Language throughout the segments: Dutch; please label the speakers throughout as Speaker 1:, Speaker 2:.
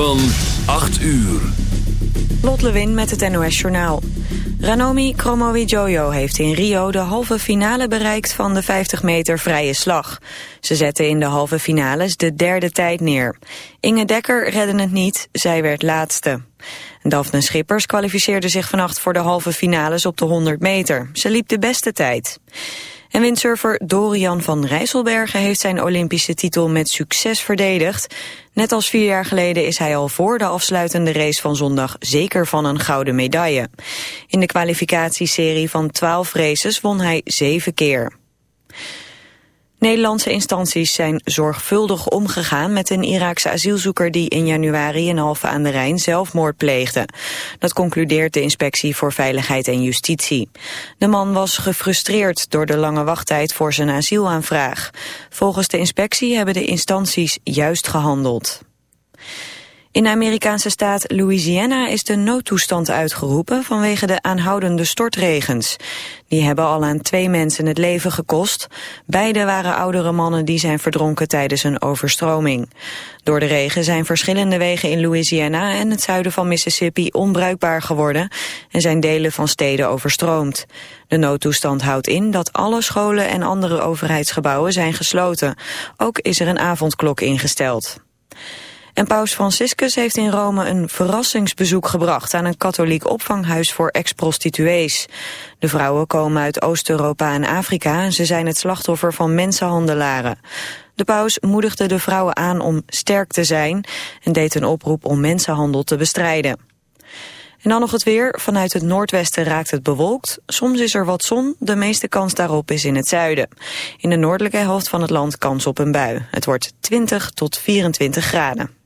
Speaker 1: Van 8 uur.
Speaker 2: Lot Lewin met het NOS Journaal. Ranomi Kromowidjojo heeft in Rio de halve finale bereikt van de 50 meter vrije slag. Ze zette in de halve finales de derde tijd neer. Inge Dekker redde het niet, zij werd laatste. Daphne Schippers kwalificeerde zich vannacht voor de halve finales op de 100 meter. Ze liep de beste tijd. En windsurfer Dorian van Rijsselbergen heeft zijn Olympische titel met succes verdedigd. Net als vier jaar geleden is hij al voor de afsluitende race van zondag zeker van een gouden medaille. In de kwalificatieserie van 12 races won hij zeven keer. Nederlandse instanties zijn zorgvuldig omgegaan met een Iraakse asielzoeker die in januari in Alphen aan de Rijn zelfmoord pleegde. Dat concludeert de Inspectie voor Veiligheid en Justitie. De man was gefrustreerd door de lange wachttijd voor zijn asielaanvraag. Volgens de inspectie hebben de instanties juist gehandeld. In de Amerikaanse staat Louisiana is de noodtoestand uitgeroepen vanwege de aanhoudende stortregens. Die hebben al aan twee mensen het leven gekost. Beide waren oudere mannen die zijn verdronken tijdens een overstroming. Door de regen zijn verschillende wegen in Louisiana en het zuiden van Mississippi onbruikbaar geworden en zijn delen van steden overstroomd. De noodtoestand houdt in dat alle scholen en andere overheidsgebouwen zijn gesloten. Ook is er een avondklok ingesteld. En paus Franciscus heeft in Rome een verrassingsbezoek gebracht aan een katholiek opvanghuis voor ex-prostituees. De vrouwen komen uit Oost-Europa en Afrika en ze zijn het slachtoffer van mensenhandelaren. De paus moedigde de vrouwen aan om sterk te zijn en deed een oproep om mensenhandel te bestrijden. En dan nog het weer. Vanuit het noordwesten raakt het bewolkt. Soms is er wat zon. De meeste kans daarop is in het zuiden. In de noordelijke helft van het land kans op een bui. Het wordt 20 tot 24 graden.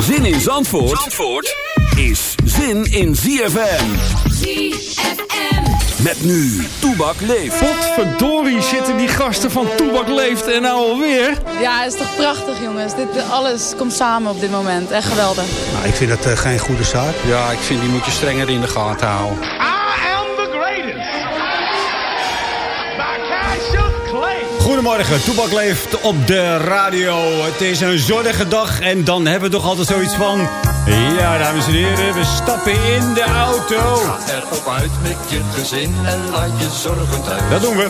Speaker 1: Zin in Zandvoort, Zandvoort is zin in ZFM.
Speaker 3: ZFM.
Speaker 1: Met nu, Toebak leeft.
Speaker 4: Potverdorie zitten die gasten van Toebak leeft en nou alweer.
Speaker 5: Ja, het is toch prachtig jongens. Dit, alles komt samen op dit moment. Echt geweldig.
Speaker 6: Nou, ik vind dat uh, geen goede zaak.
Speaker 7: Ja, ik vind die moet je strenger in de gaten houden.
Speaker 8: Goedemorgen, Toebak leeft op de radio. Het is een zonnige dag en dan hebben we toch altijd zoiets van... Ja, dames en heren, we stappen in de auto.
Speaker 9: Ga erop uit met je gezin en laat je zorgen thuis.
Speaker 8: Dat doen we.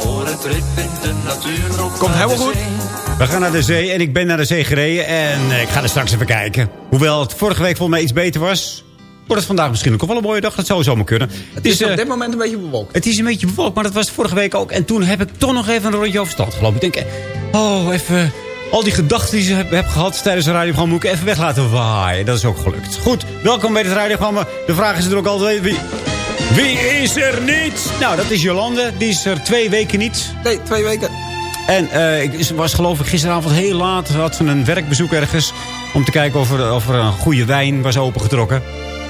Speaker 9: Voor een trip in de natuur op
Speaker 8: Komt helemaal goed. We gaan naar de zee en ik ben naar de zee gereden en ik ga er straks even kijken. Hoewel het vorige week volgens mij iets beter was... wordt het vandaag misschien ook wel een mooie dag. Dat zou zomaar kunnen.
Speaker 10: Het is
Speaker 8: eh,
Speaker 10: op dit moment een beetje bewolkt.
Speaker 8: Het is een beetje bewolkt, maar dat was vorige week ook. En toen heb ik toch nog even een rondje over stad gelopen. Ik denk, eh, oh, even... Al die gedachten die ze heb, heb gehad tijdens de radioprogramma... moet ik even weg laten waaien. Dat is ook gelukt. Goed, welkom bij het radioprogramma. De vraag is er ook altijd... Wie, wie is er niet? Nou, dat is Jolande. Die is er twee weken niet.
Speaker 10: Nee, twee weken.
Speaker 8: En eh, ik was geloof ik gisteravond heel laat. Had ze een werkbezoek ergens. Om te kijken of er, of er een goede wijn was opengetrokken.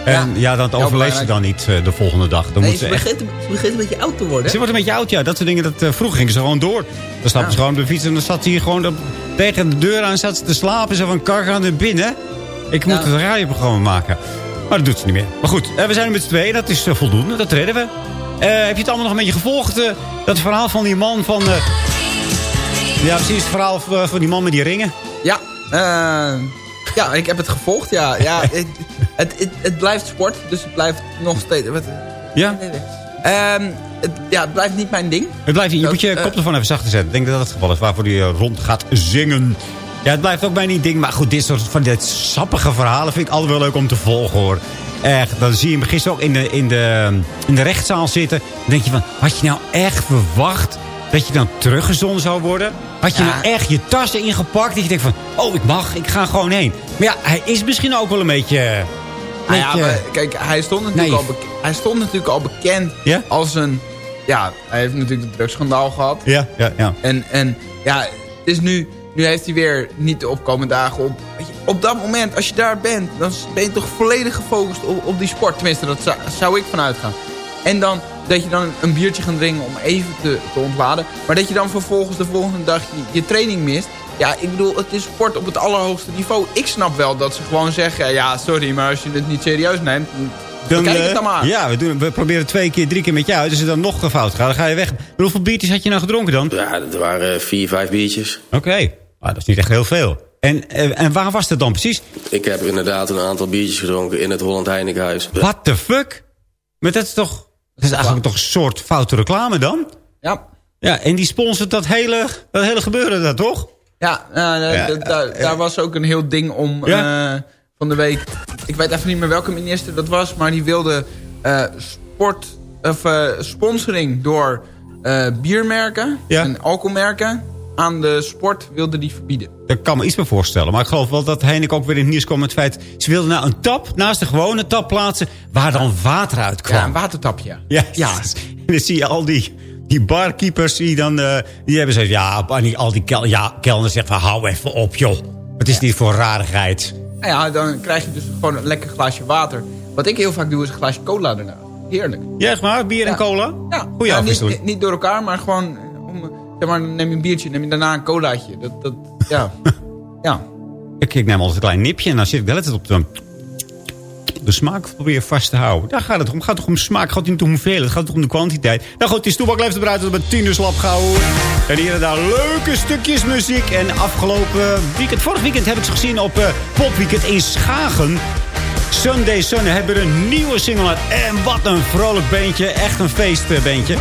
Speaker 8: En ja, dat
Speaker 10: Heel
Speaker 8: overleeft ze dan niet eh, de volgende dag. Dan
Speaker 10: Nee,
Speaker 8: moet
Speaker 10: ze,
Speaker 8: ze echt...
Speaker 10: begint, ze begint een beetje oud te worden.
Speaker 8: Ze wordt een beetje oud, ja. Dat soort dingen. Dat, eh, vroeger gingen ze gewoon door. Dan stapten ze gewoon op de fiets en dan zat ze hier gewoon op- tegen de deur aan. Zat ze te slapen. Zo van, kar gaan er binnen. Ik moet het radioprogramma maken. Maar dat doet ze niet meer. Maar goed, eh, we zijn er met z'n tweeën. Dat is voldoende. Dat redden we. Heb je het allemaal nog een beetje gevolgd? dat verhaal van die man van... ja, precies. Het verhaal van, die man met die ringen.
Speaker 10: Ja, eh, ja, ik heb het gevolgd. Ja, ja, het, het, het, het blijft sport, dus het blijft nog steeds... Wat,
Speaker 8: Ja?
Speaker 10: Ehm, het, ja, het blijft niet mijn ding.
Speaker 8: Het blijft, je
Speaker 10: Dat,
Speaker 8: moet je
Speaker 10: eh,
Speaker 8: koptelefoon even zachter zetten. Ik denk dat dat het geval is waarvoor hij eh, rond gaat zingen. Ja, het blijft ook bij niet ding. Maar goed, dit soort van dit sappige verhalen vind ik altijd wel leuk om te volgen hoor. Echt, dan zie je hem gisteren ook in de, in de, in de rechtszaal zitten. Dan denk je van, had je nou echt verwacht dat je dan teruggezonden zou worden? Had je
Speaker 10: Ja.
Speaker 8: nou echt je tassen ingepakt? Dat je denkt van, oh ik mag, ik ga gewoon heen. Maar ja, hij is misschien ook wel een beetje...
Speaker 10: Nou ja, maar kijk, hij stond natuurlijk, al, bek- hij stond natuurlijk al bekend
Speaker 8: Ja?
Speaker 10: als een... Ja, hij heeft natuurlijk het drugsschandaal gehad.
Speaker 8: Ja, ja, ja.
Speaker 10: En, en ja, het is nu, nu heeft hij weer niet de opkomende dagen op. Op dat moment, als je daar bent, dan ben je toch volledig gefocust op, op die sport. Tenminste, dat zou, zou ik vanuit gaan. En dan dat je dan een biertje gaat drinken om even te, te ontladen. Maar dat je dan vervolgens de volgende dag je, je training mist. Ja, ik bedoel, het is sport op het allerhoogste niveau. Ik snap wel dat ze gewoon zeggen... Ja, sorry, maar als je het niet serieus neemt... Dan, bekijk
Speaker 8: eh,
Speaker 10: het dan maar.
Speaker 8: Ja, we, doen, we proberen twee keer, drie keer met jou uit. Als het dan nog fout gaat, dan ga je weg. Maar hoeveel biertjes had je nou gedronken dan?
Speaker 11: Ja, dat waren vier, vijf biertjes.
Speaker 8: Oké, Ah, dat is niet echt heel veel. En, eh, en waar was dat dan precies?
Speaker 11: Ik heb inderdaad een aantal biertjes gedronken in het Holland Heinekenhuis.
Speaker 8: What the fuck? Maar dat is toch... Dat is eigenlijk toch een soort foute reclame dan?
Speaker 10: Ja.
Speaker 8: Ja, en die sponsort dat hele, dat hele gebeuren daar, toch?
Speaker 10: Ja, nou,
Speaker 8: Ja,
Speaker 10: da- daar, daar was ook een heel ding om eh, van de week. Ik weet even niet meer welke minister dat was, maar die wilde eh, sport of eh, sponsoring door biermerken en alcoholmerken aan de sport wilde die verbieden.
Speaker 8: Daar kan me iets bij voorstellen. Maar ik geloof wel dat Heineken ook weer in het nieuws kwam met het feit... ze wilden nou een tap naast de gewone tap plaatsen... waar dan water uit kwam.
Speaker 10: Ja, een watertapje.
Speaker 8: Ja, ja. En dan zie je al die, die barkeepers die dan... eh, die hebben zoiets ja, al die kel, ja, kelners zeggen van... hou even op, joh. Wat is dit voor rarigheid?
Speaker 10: Nou ja, dan krijg je dus gewoon een lekker glaasje water. Wat ik heel vaak doe is een glaasje cola daarna. Heerlijk.
Speaker 8: Ja, echt maar? Bier en cola?
Speaker 10: Ja,
Speaker 8: Goeie
Speaker 10: ja, niet, niet- niet door elkaar, maar gewoon... Om, zeg maar, neem je een biertje, neem je daarna een colaatje. Dat, dat, ja. ja.
Speaker 8: Ik, ik neem altijd een klein nipje en dan zit ik de hele tijd op de, de smaak probeer vast te houden. Daar gaat het om. Het gaat toch om smaak, het gaat niet om hoeveel. Het gaat toch om de kwantiteit. Nou goed, die stoelbak leeft eruit tot met tien uur slap gehouden. En hier en daar leuke stukjes muziek. En afgelopen weekend, vorig weekend heb ik ze gezien op eh Popweekend in Schagen. Sunday Sun hebben een nieuwe single uit. En wat een vrolijk beentje. Echt een feestbeentje.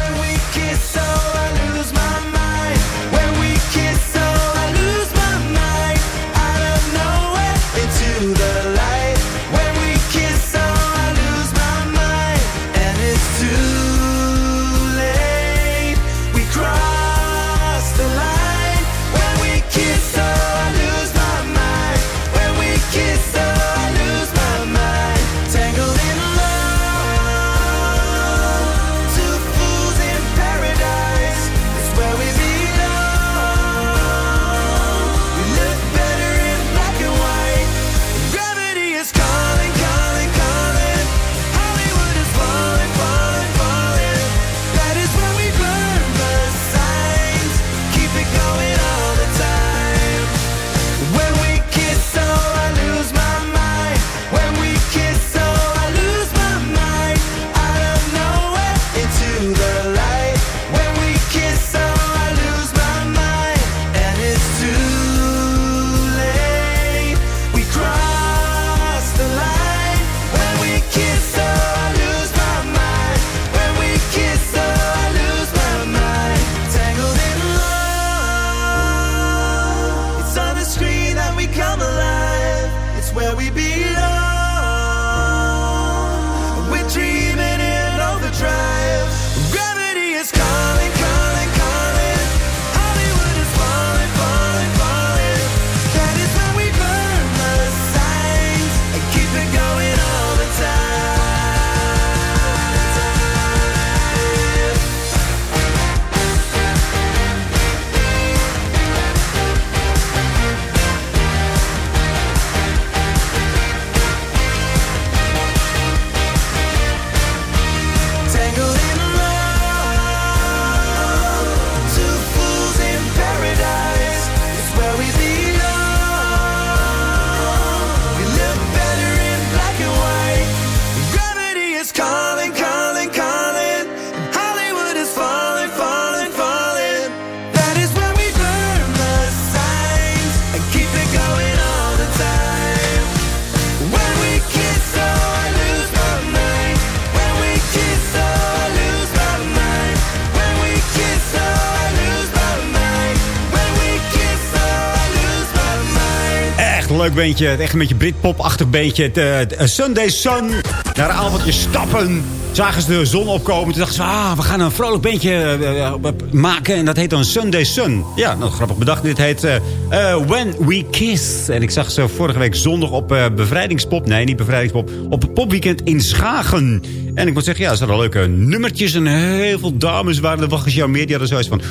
Speaker 8: Het echt een beetje Britpop-achtig beentje. Het, eh, eh, Sunday Sun. Naar avondje stappen. Zagen ze de zon opkomen. Toen dachten ze, ah, we gaan een vrolijk beentje eh, eh, maken. En dat heet dan Sunday Sun. Ja, nou, grappig bedacht. Dit heet eh, When We Kiss. En ik zag ze vorige week zondag op eh, Bevrijdingspop. Nee, niet Bevrijdingspop. Op het popweekend in Schagen. En ik moet zeggen, ja, ze hadden leuke nummertjes. En heel veel dames waren er. Jouw meer. Die hadden zoiets van,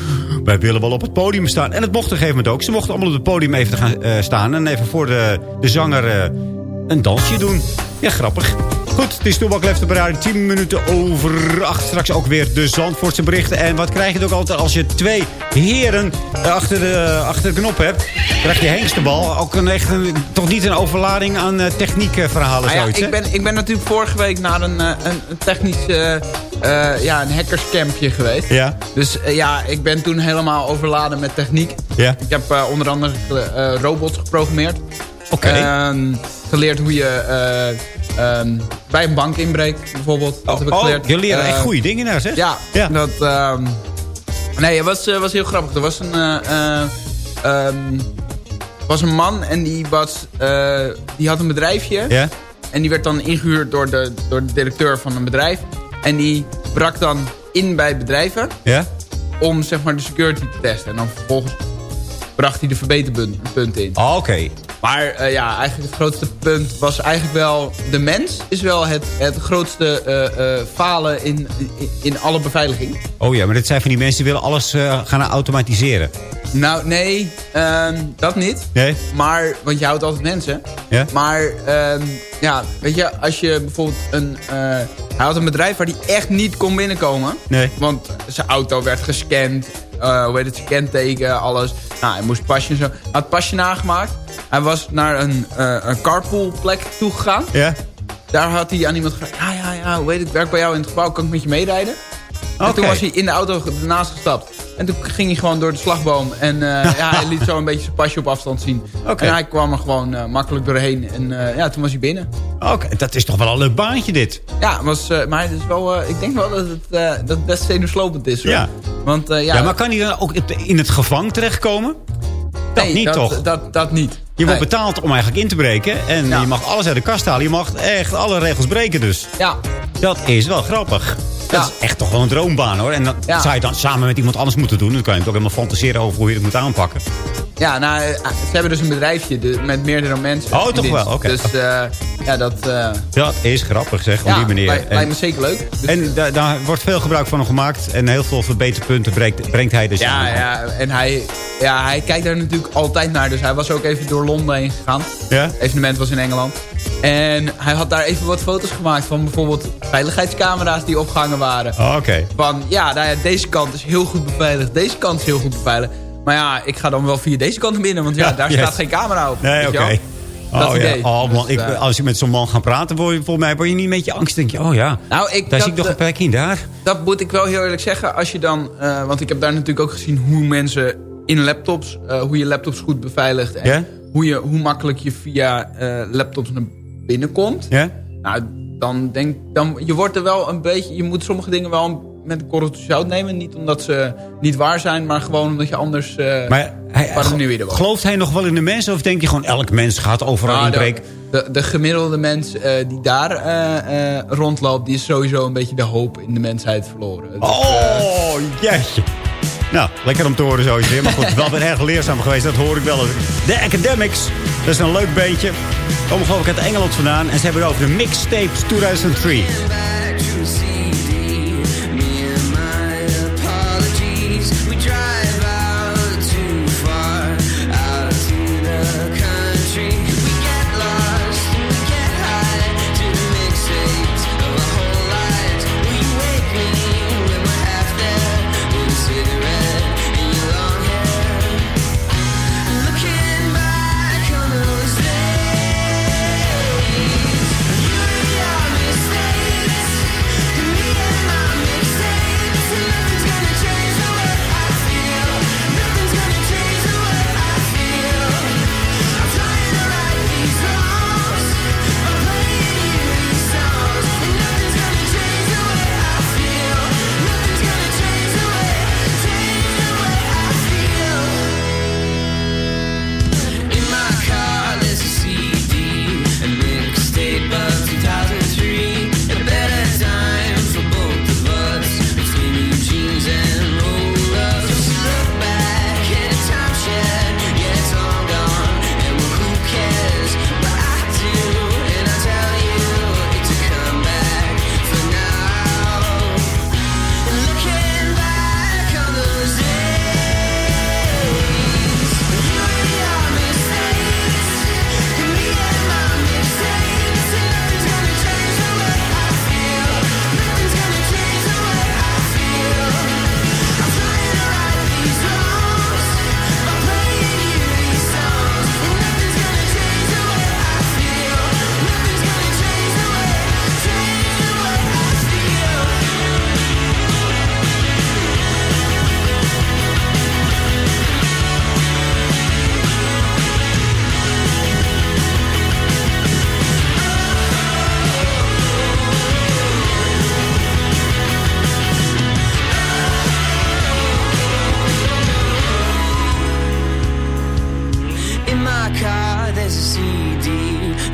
Speaker 8: wij willen wel op het podium staan. En het mocht op een gegeven moment ook. Ze mochten allemaal op het podium even gaan staan. En even voor de, de zanger een dansje doen. Ja, grappig. Goed, het is Toebak Left op radio. 10 minuten over 8. Straks ook weer de Zandvoortse berichten. En wat krijg je ook altijd als je twee heren eh, achter de, achter de knop hebt? Krijg je hengstebal. Ook een, echt een, toch niet een overlading aan eh, techniekverhalen.
Speaker 10: Ah ja, ik, ben, ik ben natuurlijk vorige week naar een, eh, een, een technisch... ja, een hackerscampje geweest.
Speaker 8: Ja.
Speaker 10: Dus ja, ik ben toen helemaal overladen met techniek.
Speaker 8: Ja.
Speaker 10: Ik heb onder andere robots geprogrammeerd.
Speaker 8: Oké.
Speaker 10: Ehm, geleerd hoe je eh, ehm, bij een bank inbreekt, bijvoorbeeld. Dat heb ik
Speaker 8: oh,
Speaker 10: geleerd.
Speaker 8: je leren echt
Speaker 10: Eh,
Speaker 8: goede dingen daar, zeg.
Speaker 10: Ja,
Speaker 8: Ja.
Speaker 10: dat... ehm, nee, het was, eh, was heel grappig. Er was een... ehm, was een man en die, was, die had een bedrijfje.
Speaker 8: Ja?
Speaker 10: En die werd dan ingehuurd door de, door de directeur van een bedrijf. En die brak dan in bij bedrijven
Speaker 8: Ja?
Speaker 10: om zeg maar de security te testen. En dan vervolgens bracht hij de verbeterpunten in.
Speaker 8: Oh, Oké.
Speaker 10: Maar eh, ja, eigenlijk het grootste punt was eigenlijk wel... De mens is wel het, het grootste eh, eh, falen in, in, in alle beveiliging.
Speaker 8: Oh ja, maar dit zijn van die mensen die willen alles gaan automatiseren.
Speaker 10: Nou, nee, ehm, dat niet.
Speaker 8: Nee?
Speaker 10: Maar, want je houdt altijd mensen.
Speaker 8: Ja?
Speaker 10: Maar, ehm, ja, weet je, als je bijvoorbeeld een... hij had een bedrijf waar hij echt niet kon binnenkomen.
Speaker 8: Nee.
Speaker 10: Want zijn auto werd gescand. Eh, hoe heet het, zijn kenteken, alles. Nou, hij moest pasje en zo. Hij had pasje nagemaakt. Hij was naar een, eh een carpoolplek toegegaan.
Speaker 8: Ja?
Speaker 10: Daar had hij aan iemand gevraagd. Ja, ja, ja, hoe heet het, ik werk bij jou in het gebouw. Kan ik met je meerijden? En toen was hij in de auto ernaast gestapt. En toen ging hij gewoon door de slagboom. En eh, ja, hij liet zo een beetje zijn pasje op afstand zien. En hij kwam er gewoon eh, makkelijk doorheen. En eh, ja, toen was hij binnen.
Speaker 8: Oké, dat is toch wel een leuk baantje dit.
Speaker 10: Ja, was, maar het is wel, ik denk wel dat het, dat best zenuwslopend is. Hoor.
Speaker 8: Ja.
Speaker 10: Want ja,
Speaker 8: Ja, maar kan hij dan ook in het gevang terechtkomen? Dat
Speaker 10: nee,
Speaker 8: niet,
Speaker 10: dat,
Speaker 8: toch?
Speaker 10: Dat, dat niet.
Speaker 8: Je wordt betaald om eigenlijk in te breken. En
Speaker 10: Ja.
Speaker 8: je mag alles uit de kast halen. Je mag echt alle regels breken dus.
Speaker 10: Ja,
Speaker 8: Dat is wel grappig. Dat
Speaker 10: Ja.
Speaker 8: is echt toch wel een droombaan hoor. En dat
Speaker 10: Ja.
Speaker 8: zou je dan samen met iemand anders moeten doen. Dan kan je ook helemaal fantaseren over hoe je het moet aanpakken.
Speaker 10: ja nou, eh, ze hebben dus een bedrijfje de, met meerdere mensen.
Speaker 8: Oh, toch wel, oké.
Speaker 10: Dus eh, ja, dat eh,
Speaker 8: Dat is grappig zeg, op
Speaker 10: ja,
Speaker 8: die manier.
Speaker 10: lijkt,
Speaker 8: En-
Speaker 10: lijkt me zeker leuk. Dus,
Speaker 8: En da- daar wordt veel gebruik van hem gemaakt. En heel veel verbeterpunten brengt, brengt hij dus
Speaker 10: ja,
Speaker 8: aan.
Speaker 10: ja, en hij, ja, hij kijkt daar natuurlijk altijd naar. Dus hij was ook even door Londen heen gegaan.
Speaker 8: Ja?
Speaker 10: Het evenement was in Engeland. En hij had daar even wat foto's gemaakt van bijvoorbeeld veiligheidscamera's die opgehangen waren.
Speaker 8: Oh, Oké.
Speaker 10: Van ja, nou ja, deze kant is heel goed beveiligd. Deze kant is heel goed beveiligd. Maar ja, ik ga dan wel via deze kant binnen. Want ja,
Speaker 8: Ja,
Speaker 10: daar
Speaker 8: yes.
Speaker 10: staat geen camera op.
Speaker 8: Nee, oké.
Speaker 10: Dat
Speaker 8: Oh, ja. oh, man,
Speaker 10: Dus,
Speaker 8: ik,
Speaker 10: eh,
Speaker 8: als je met zo'n man gaat praten, word je, volgens mij word je niet een beetje angst. denk je, oh ja,
Speaker 10: Nou, ik,
Speaker 8: daar
Speaker 10: dat,
Speaker 8: zie ik nog
Speaker 10: eh,
Speaker 8: een plek in daar.
Speaker 10: dat moet ik wel heel eerlijk zeggen. Als je dan, eh, want ik heb daar natuurlijk ook gezien hoe mensen in laptops, eh, hoe je laptops goed beveiligt. En hoe, je, hoe makkelijk je via eh, laptops naar binnen komt.
Speaker 8: Ja?
Speaker 10: Nou, dan denk dan, je wordt er wel een beetje, je moet sommige dingen wel met een korreltje zout nemen. Niet omdat ze niet waar zijn, maar gewoon omdat je anders eh
Speaker 8: Maar hij,
Speaker 10: paranoïde wordt.
Speaker 8: gelooft hij nog wel in de mensen? Of denk je gewoon, elk mens gaat overal
Speaker 10: Nou,
Speaker 8: inbreken?
Speaker 10: de, de, de gemiddelde mens eh, die daar eh, rondloopt, die is sowieso een beetje de hoop in de mensheid verloren. Dus,
Speaker 8: Oh, jeetje. Nou, lekker om te horen weer. Maar goed, wel weer erg leerzaam geweest. Dat hoor ik wel. De Academics. Dat is een leuk beentje. Komen geloof ik uit Engeland vandaan. En ze hebben het over de Mixtapes 2003.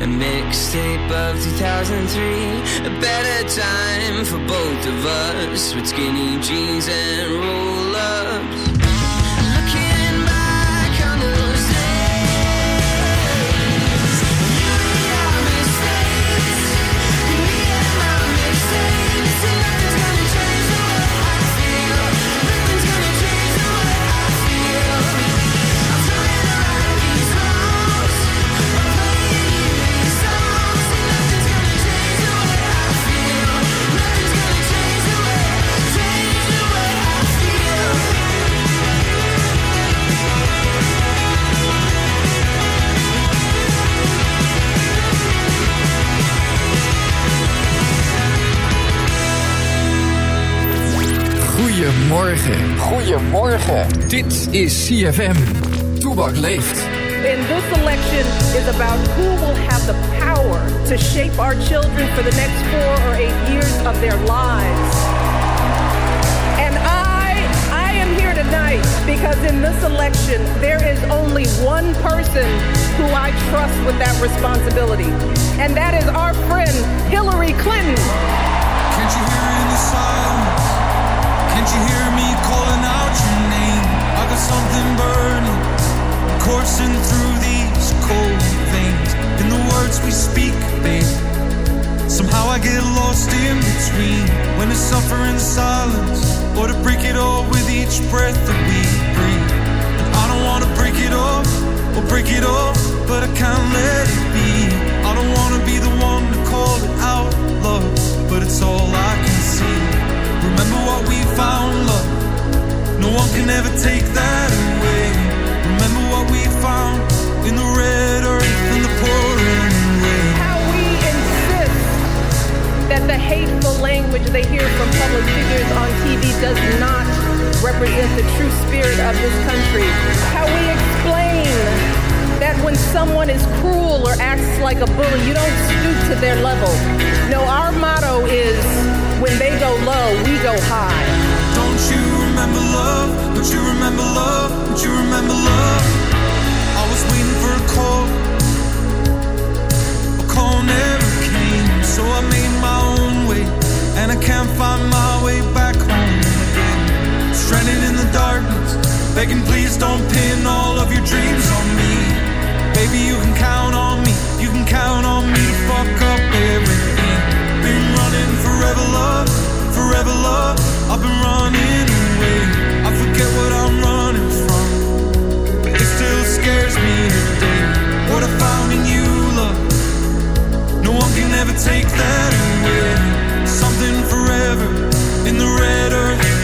Speaker 12: Mixtape of 2003. A better time for both of us with skinny jeans and roll ups.
Speaker 13: Goedemorgen. Goedemorgen. Dit is CFM. Toebak leeft.
Speaker 14: And this election is about who will have the power to shape our children for the next four or eight years of their lives. And I, I am here tonight because in this election, there is only one person who I trust with that responsibility. And that is our friend, Hillary Clinton.
Speaker 15: Can't you hear in the silence? Can't you hear me calling out your name? I got something burning, coursing through these cold veins. In the words we speak, babe. Somehow I get lost in between when to suffer in silence or to break it all with each breath that we breathe. And I don't wanna break it off or break it off, but I can't let it be. I don't wanna be the one to call it out, love, but it's all I can see. Remember what we found,
Speaker 14: language they hear from public figures on TV does not represent the true spirit of this country. How we explain that when someone is cruel or acts like a bully, you don't stoop to their level. No, our motto is when they go low, we go high.
Speaker 15: Don't you remember love? Don't you remember love? Don't you remember love? I was waiting for a call. A call never came, so I made my own way. And I can't find my way back home again. Stranded in the darkness, begging please don't pin all of your dreams on me. Baby, you can count on me. You can count on me to fuck up everything. Been running forever, love, forever, love. I've been running away. I forget what I'm running from. But it still scares me today. What I found in you, love. No one can ever take that away. Forever in the red earth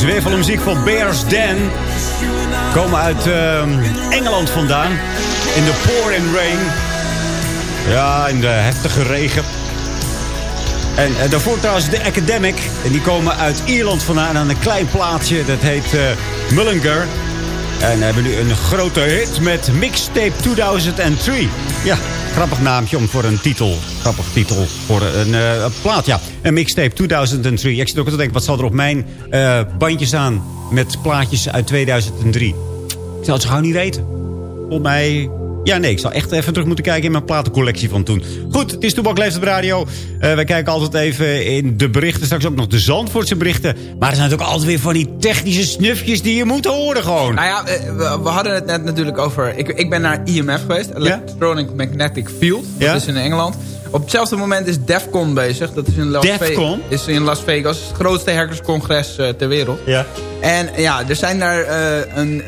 Speaker 8: Zwevele muziek van Bears Den. Komen uit ehm, Engeland vandaan. In de pouring rain. Ja, in de heftige regen. En eh, daarvoor trouwens de Academic. En die komen uit Ierland vandaan. Aan een klein plaatsje. Dat heet eh, Mullinger. En hebben nu een grote hit met Mixtape 2003. Ja, grappig naamje om voor een titel. Grappig titel voor een, een plaat. Ja, een Mixtape 2003. Ik zit ook te denken, wat zal er op mijn eh, bandje staan met plaatjes uit 2003? Ik zal het zo gauw niet weten. Volgens mij... Ja, nee, ik zal echt even terug moeten kijken in mijn platencollectie van toen. Goed, het is Toebak Leeft op Radio. Eh wij kijken altijd even in de berichten. Straks ook nog de Zandvoortse berichten. Maar er zijn natuurlijk altijd weer van die technische snufjes die je moet horen gewoon.
Speaker 10: Nou ja, eh, we, we hadden het net natuurlijk over... Ik, ik ben naar IMF geweest, Electronic Magnetic Field. Dat
Speaker 8: Ja?
Speaker 10: is in Engeland. Op hetzelfde moment is DEFCON bezig. Dat is in Las,
Speaker 8: DEFCON?
Speaker 10: Ve is in Las Vegas. Het grootste hackerscongres eh, ter wereld.
Speaker 8: Ja.
Speaker 10: En ja, er zijn daar een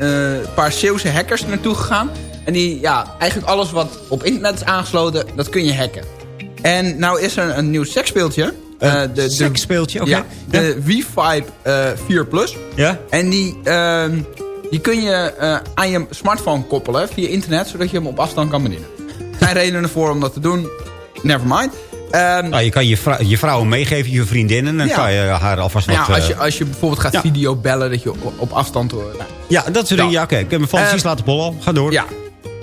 Speaker 10: paar Zeeuwse hackers naartoe gegaan. En die, ja, eigenlijk alles wat op internet is aangesloten, dat kun je hacken. En nou is er een nieuw seksspeeltje.
Speaker 8: Een
Speaker 10: Eh, de, de-
Speaker 8: seksspeeltje, oké.
Speaker 10: Ja, de V-Vibe eh 4 Plus.
Speaker 8: Ja?
Speaker 10: En die, ehm, die kun je eh, aan je smartphone koppelen via internet, zodat je hem op afstand kan bedienen. Er zijn redenen voor om dat te doen. Never mind. Ehm,
Speaker 8: Nou, je kan je, vrou je vrouwen meegeven, je vriendinnen. En dan
Speaker 10: Ja.
Speaker 8: kan je haar alvast wat...
Speaker 10: ja, als, je,
Speaker 8: eh,
Speaker 10: als je bijvoorbeeld gaat
Speaker 8: ja.
Speaker 10: videobellen, dat je op, op afstand... Nou,
Speaker 8: Ja, dat soort dingen. Ja, oké. Ik heb mijn fantasies
Speaker 10: Eh,
Speaker 8: laten bollen. Ga door.
Speaker 10: Ja.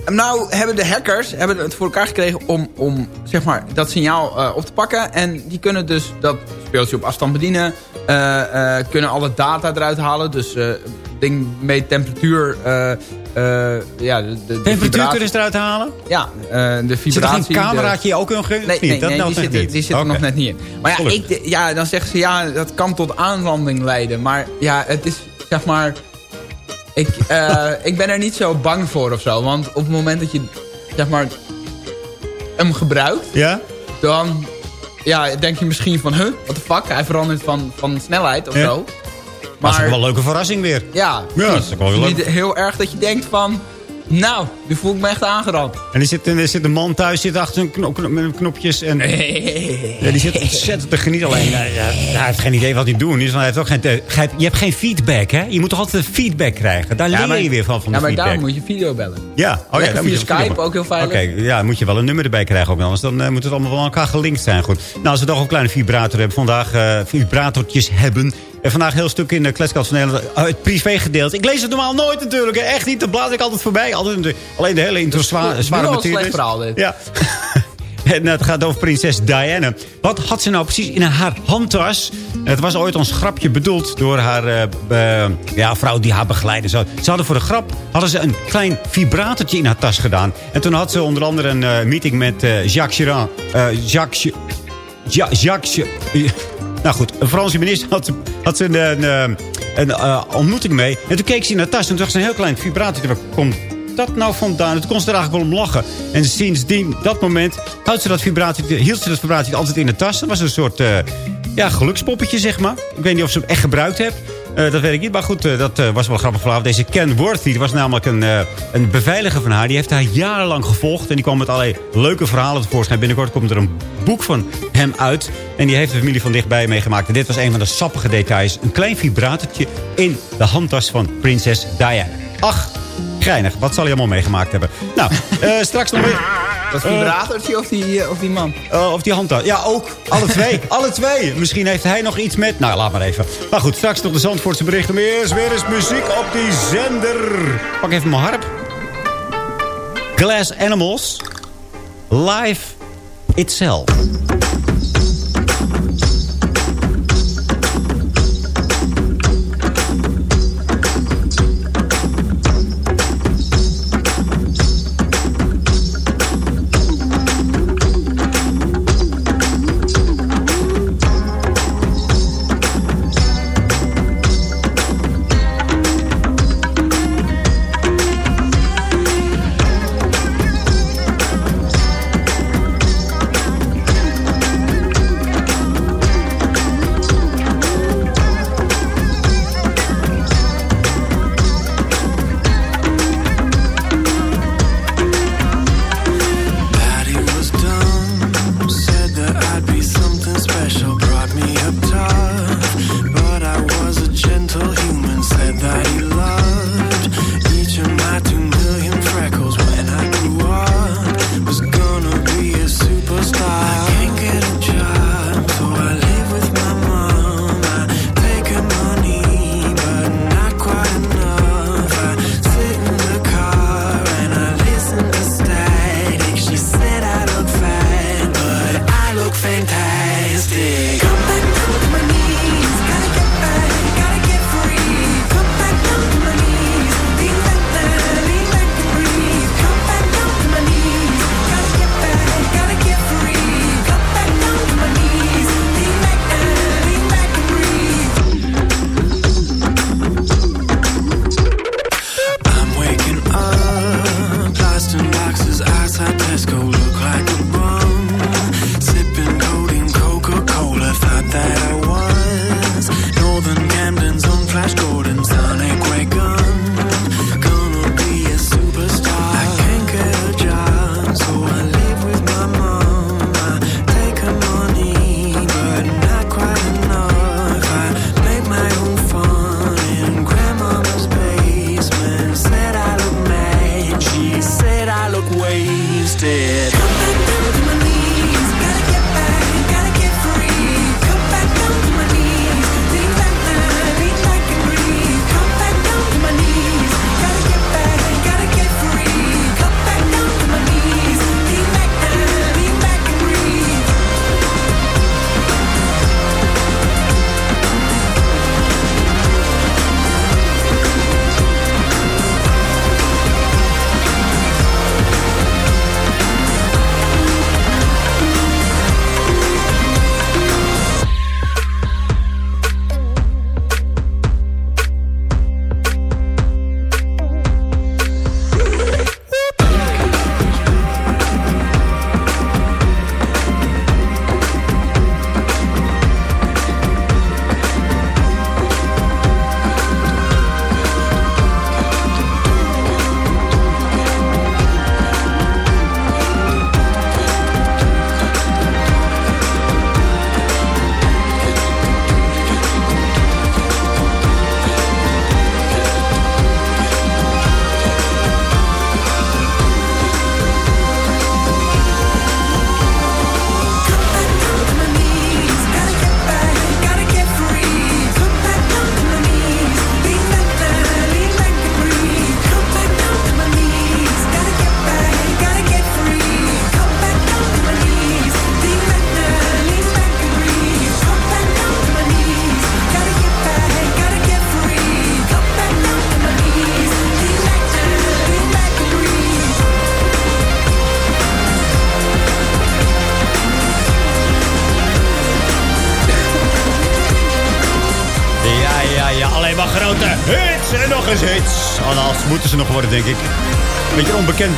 Speaker 10: Nou hebben de hackers hebben het voor elkaar gekregen om, om zeg maar, dat signaal eh, op te pakken. En die kunnen dus dat speeltje op afstand bedienen. eh, eh, kunnen alle data eruit halen. Dus ding mee temperatuur. ja, de, de, de
Speaker 8: Temperatuur kunnen ze eruit halen?
Speaker 10: Ja, de vibratie.
Speaker 8: Zit er geen
Speaker 10: de-
Speaker 8: cameraatje ook nog in?
Speaker 10: Nee,
Speaker 8: dat
Speaker 10: nee die zit, er-
Speaker 8: niet?
Speaker 10: die zit er nog net niet in. Maar ja, ik, ja, dan zeggen ze ja, dat kan tot aanlanding leiden. Maar ja, het is zeg maar... Ik, eh, ik ben er niet zo bang voor of zo. Want op het moment dat je zeg maar hem gebruikt...
Speaker 8: Ja?
Speaker 10: Dan ja, denk je misschien van... Huh, what the fuck? Hij verandert van, van snelheid of
Speaker 8: Ja.
Speaker 10: zo.
Speaker 8: Maar dat is ook wel een leuke verrassing weer.
Speaker 10: Ja,
Speaker 8: Ja, dat is ook wel
Speaker 10: het
Speaker 8: leuk.
Speaker 10: niet heel erg dat je denkt van... Nou, nu voel ik me echt aangerand.
Speaker 8: En er zit, er zit een man thuis, zit achter een knop, knopjes. En, ja, die zit ontzettend te genieten. Alleen, ja, hij heeft geen idee wat hij doet. Dus hij heeft ook geen, je hebt geen feedback, hè? Je moet toch altijd feedback krijgen? Daar leer
Speaker 10: maar-
Speaker 8: je weer van, van
Speaker 10: ja, maar daar moet je video bellen.
Speaker 8: Ja, oh ja, dan moet je
Speaker 10: Skype, ook heel veilig.
Speaker 8: Oké, ja, moet je wel een nummer erbij krijgen ook wel. Anders dan eh, moet het allemaal wel aan elkaar gelinkt zijn. Goed. Nou, als we toch een kleine vibrator hebben. Vandaag eh, vibratortjes hebben. En vandaag heel stuk in de Kletskast van Nederland. eh, Het privé gedeelte. Ik lees het normaal nooit natuurlijk. Echt niet. Dan blaad ik altijd voorbij. Altijd, alleen de hele intro zwa- zware materie.
Speaker 10: slecht
Speaker 8: is.
Speaker 10: verhaal dit.
Speaker 8: Ja. En het gaat over prinses Diana. Wat had ze nou precies in haar handtas? Het was ooit als grapje bedoeld door haar eh, eh, ja, vrouw die haar begeleidde. Ze, ze hadden voor de grap hadden ze een klein vibratortje in haar tas gedaan. En toen had ze onder andere een meeting met Jacques Chirac. Jacques, ja, Jacques... Nou goed, een Franse minister had, had ze een, een, eh, een eh, ontmoeting mee. En toen keek ze in haar tas en toen zag ze een heel klein vibratortje. Waar komt dat nou vandaan? En toen kon ze er eigenlijk wel om lachen. En sindsdien, dat moment, houdt ze dat vibratie, hield ze dat vibratie altijd in de tas. Dat was een soort eh, ja, gelukspoppetje, zeg maar. Ik weet niet of ze hem echt gebruikt heeft. Eh, dat weet ik niet, maar goed, eh, dat eh, was wel grappig vanavond. Deze Ken Worthy, was namelijk een, een beveiliger van haar. Die heeft haar jarenlang gevolgd. En die kwam met allerlei leuke verhalen tevoorschijn. Binnenkort komt er een boek van hem uit. En die heeft de familie van dichtbij meegemaakt. En dit was een van de sappige details. Een klein vibratortje in de handtas van prinses Diana. Ach, geinig. Wat zal hij allemaal meegemaakt hebben? Nou, eh, straks nog meer...
Speaker 10: Dat vibratortje of, die, eh, of die man?
Speaker 8: Eh, of die handtas. Ja, ook. Alle twee. Alle twee. Misschien heeft hij nog iets met... Nou, laat maar even. Maar goed, straks nog de Zandvoortse berichten. Maar eerst weer eens muziek op die zender. Pak even mijn harp. Glass Animals. Live Itself.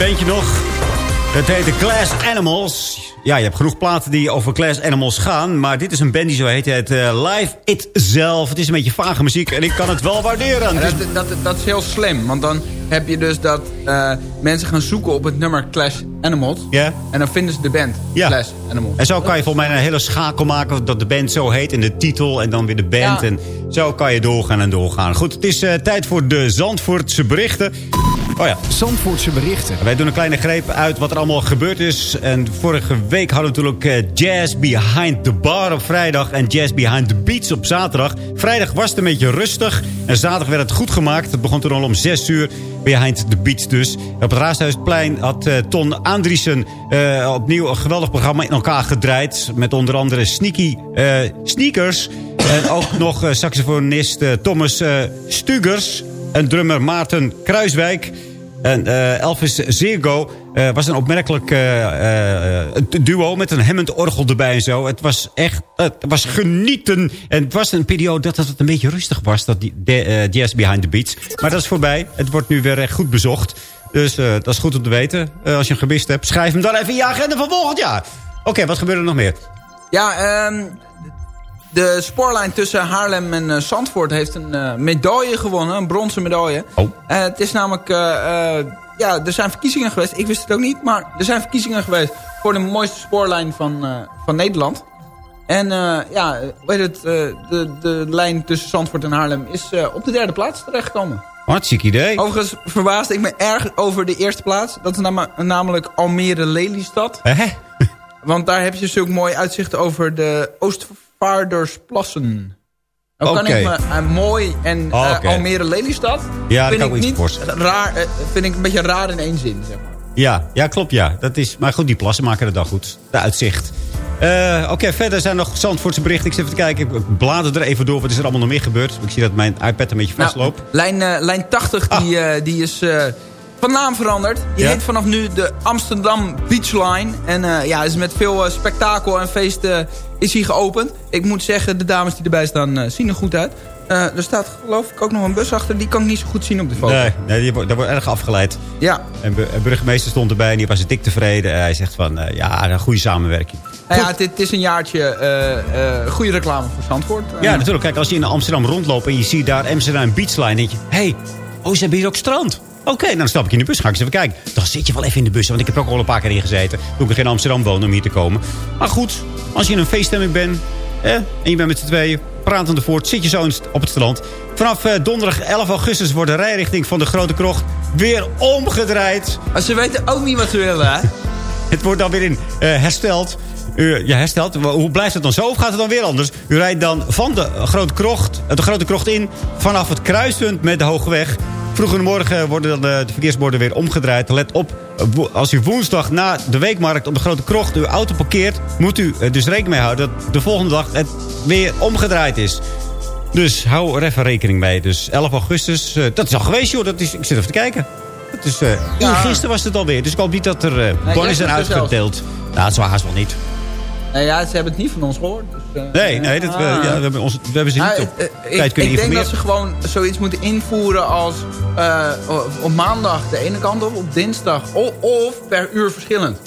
Speaker 8: Bandje nog. Het heet de Glass Animals. Ja, je hebt genoeg platen die over Glass Animals gaan. Maar dit is een band die zo heet. Het eh, Live Itself. Het is een beetje vage muziek en ik kan het wel waarderen.
Speaker 10: Ja, dat, dat, dat is heel slim, want dan heb je dus dat eh, mensen gaan zoeken op het nummer Clash Animals.
Speaker 8: Ja.
Speaker 10: En dan vinden ze de band
Speaker 8: Ja.
Speaker 10: Clash Animals.
Speaker 8: En zo kan je volgens mij een hele schakel maken dat de band zo heet. En de titel en dan weer de band.
Speaker 10: Ja.
Speaker 8: En zo kan je doorgaan en doorgaan. Goed, het is eh, tijd voor de Zandvoortse berichten. Oh ja.
Speaker 13: Zandvoortse berichten.
Speaker 8: Wij doen een kleine greep uit wat er allemaal gebeurd is. En vorige week hadden we natuurlijk eh, Jazz Behind the Bar op vrijdag. En Jazz Behind the Beats op zaterdag. Vrijdag was het een beetje rustig. En zaterdag werd het goed gemaakt. Het begon toen al om 6 uur. Behind the Beats dus. Op het Raashuisplein had eh, Ton Andriessen eh, opnieuw een geweldig programma in elkaar gedraaid. Met onder andere Sneaky Sneakers. En ook nog saxofonist Thomas Stugers. En drummer Maarten Kruiswijk. En eh, Elvis Zirgo eh, was een opmerkelijk eh, duo met een Hammond orgel erbij en zo. Het was echt, het was genieten. En het was een periode dat het een beetje rustig was, dat die Jazz Behind the Beats. Maar dat is voorbij. Het wordt nu weer echt goed bezocht. Dus dat is goed om te weten. Als je hem gemist hebt, schrijf hem dan even in je agenda van volgend jaar. Oké, wat gebeurt er nog meer?
Speaker 10: Ja, ehm, de spoorlijn tussen Haarlem en eh, Zandvoort heeft een eh, medaille gewonnen. Een bronzen medaille.
Speaker 8: Oh.
Speaker 10: Eh, het is namelijk... ja, er zijn verkiezingen geweest. Ik wist het ook niet, maar er zijn verkiezingen geweest... voor de mooiste spoorlijn van, van Nederland. En ja, weet het, de, de lijn tussen Zandvoort en Haarlem... is op de derde plaats terechtgekomen.
Speaker 8: Hartstikke idee.
Speaker 10: Overigens verbaasde ik me erg over de eerste plaats. Dat is nam- namelijk Almere-Lelystad.
Speaker 8: Hè?
Speaker 10: Want daar heb je zulk mooi uitzicht over de Oostvaardersplassen. Dan kan
Speaker 8: Oké.
Speaker 10: ik me eh, mooi en eh,
Speaker 8: Oh, oké.
Speaker 10: Almere-Lelystad...
Speaker 8: Ja, dat
Speaker 10: vind
Speaker 8: kan ik
Speaker 10: niet
Speaker 8: voorstellen.
Speaker 10: raar, eh, vind ik een beetje raar in één zin, zeg maar.
Speaker 8: Ja, ja, klopt ja. Dat is, maar goed, die plassen maken het dan goed. De uitzicht. Oké, verder zijn nog Zandvoortse berichten. Ik zit even te kijken. Ik blader er even door. Wat is er allemaal nog meer gebeurd? Ik zie dat mijn iPad een beetje vastloopt.
Speaker 10: Nou, lijn, eh, lijn 80 die, eh, die is van naam veranderd. Die
Speaker 8: Ja?
Speaker 10: heet vanaf nu de Amsterdam Beach Line. En eh, ja, is met veel eh, spektakel en feest eh, is hij geopend. Ik moet zeggen, de dames die erbij staan zien er goed uit. Er staat geloof ik ook nog een bus achter. Die kan ik niet zo goed zien op de foto.
Speaker 8: Nee, nee die wordt, dat wordt erg afgeleid.
Speaker 10: Ja.
Speaker 8: En bu- en burgemeester stond erbij en die was dik tevreden. En hij zegt van, ja, een goede samenwerking.
Speaker 10: Nou ja, het, is een jaartje goede reclame voor Zandvoort.
Speaker 8: Ja, natuurlijk. Kijk, als je in Amsterdam rondloopt en je ziet daar Amsterdam Beachline... denk je, hé, hey, oh, ze hebben hier ook strand. Oké, nou, dan stap ik in de bus, ga ik eens even kijken. Dan zit je wel even in de bus, want ik heb er ook al een paar keer in gezeten. Toen ik nog in Amsterdam woonde om hier te komen. Maar goed, als je in een feeststemming bent eh, en je bent met z'n tweeën... pratende voort, zit je zo op het strand. Vanaf eh, donderdag 11 augustus wordt de rijrichting van de Grote Krocht weer omgedraaid.
Speaker 10: Maar ze weten ook niet wat ze willen, hè?
Speaker 8: Het wordt dan weer in eh, hersteld. U, ja, hersteld. Hoe blijft het dan zo? Of gaat het dan weer anders? U rijdt dan van de Grote Krocht, eh, de Grote Krocht in... vanaf het kruispunt met de Hoogweg. Vroeg in de morgen worden dan eh, de verkeersborden weer omgedraaid. Let op, als u woensdag na de weekmarkt op de Grote Krocht... uw auto parkeert, moet u dus rekening mee houden... dat de volgende dag het weer omgedraaid is. Dus hou er even rekening mee. Dus 11 augustus, eh, dat is al geweest, joh. Dat is, ik zit even te kijken. Dat is, eh
Speaker 10: Ja.
Speaker 8: Gisteren was het alweer. Dus ik hoop niet dat er bonussen zijn uitgedeeld. Nou, dat is haast wel niet.
Speaker 10: Nou ja, ze hebben het niet van ons gehoord. Eh,
Speaker 8: Nee, nee, dat, we,
Speaker 10: ah.
Speaker 8: ja, we, hebben ons, we hebben ze niet
Speaker 10: Nou,
Speaker 8: op
Speaker 10: eh,
Speaker 8: tijd
Speaker 10: ik,
Speaker 8: kunnen
Speaker 10: ik denk
Speaker 8: informeren.
Speaker 10: dat ze gewoon zoiets moeten invoeren als eh, op maandag de ene kant op, op dinsdag of, of per uur verschillend.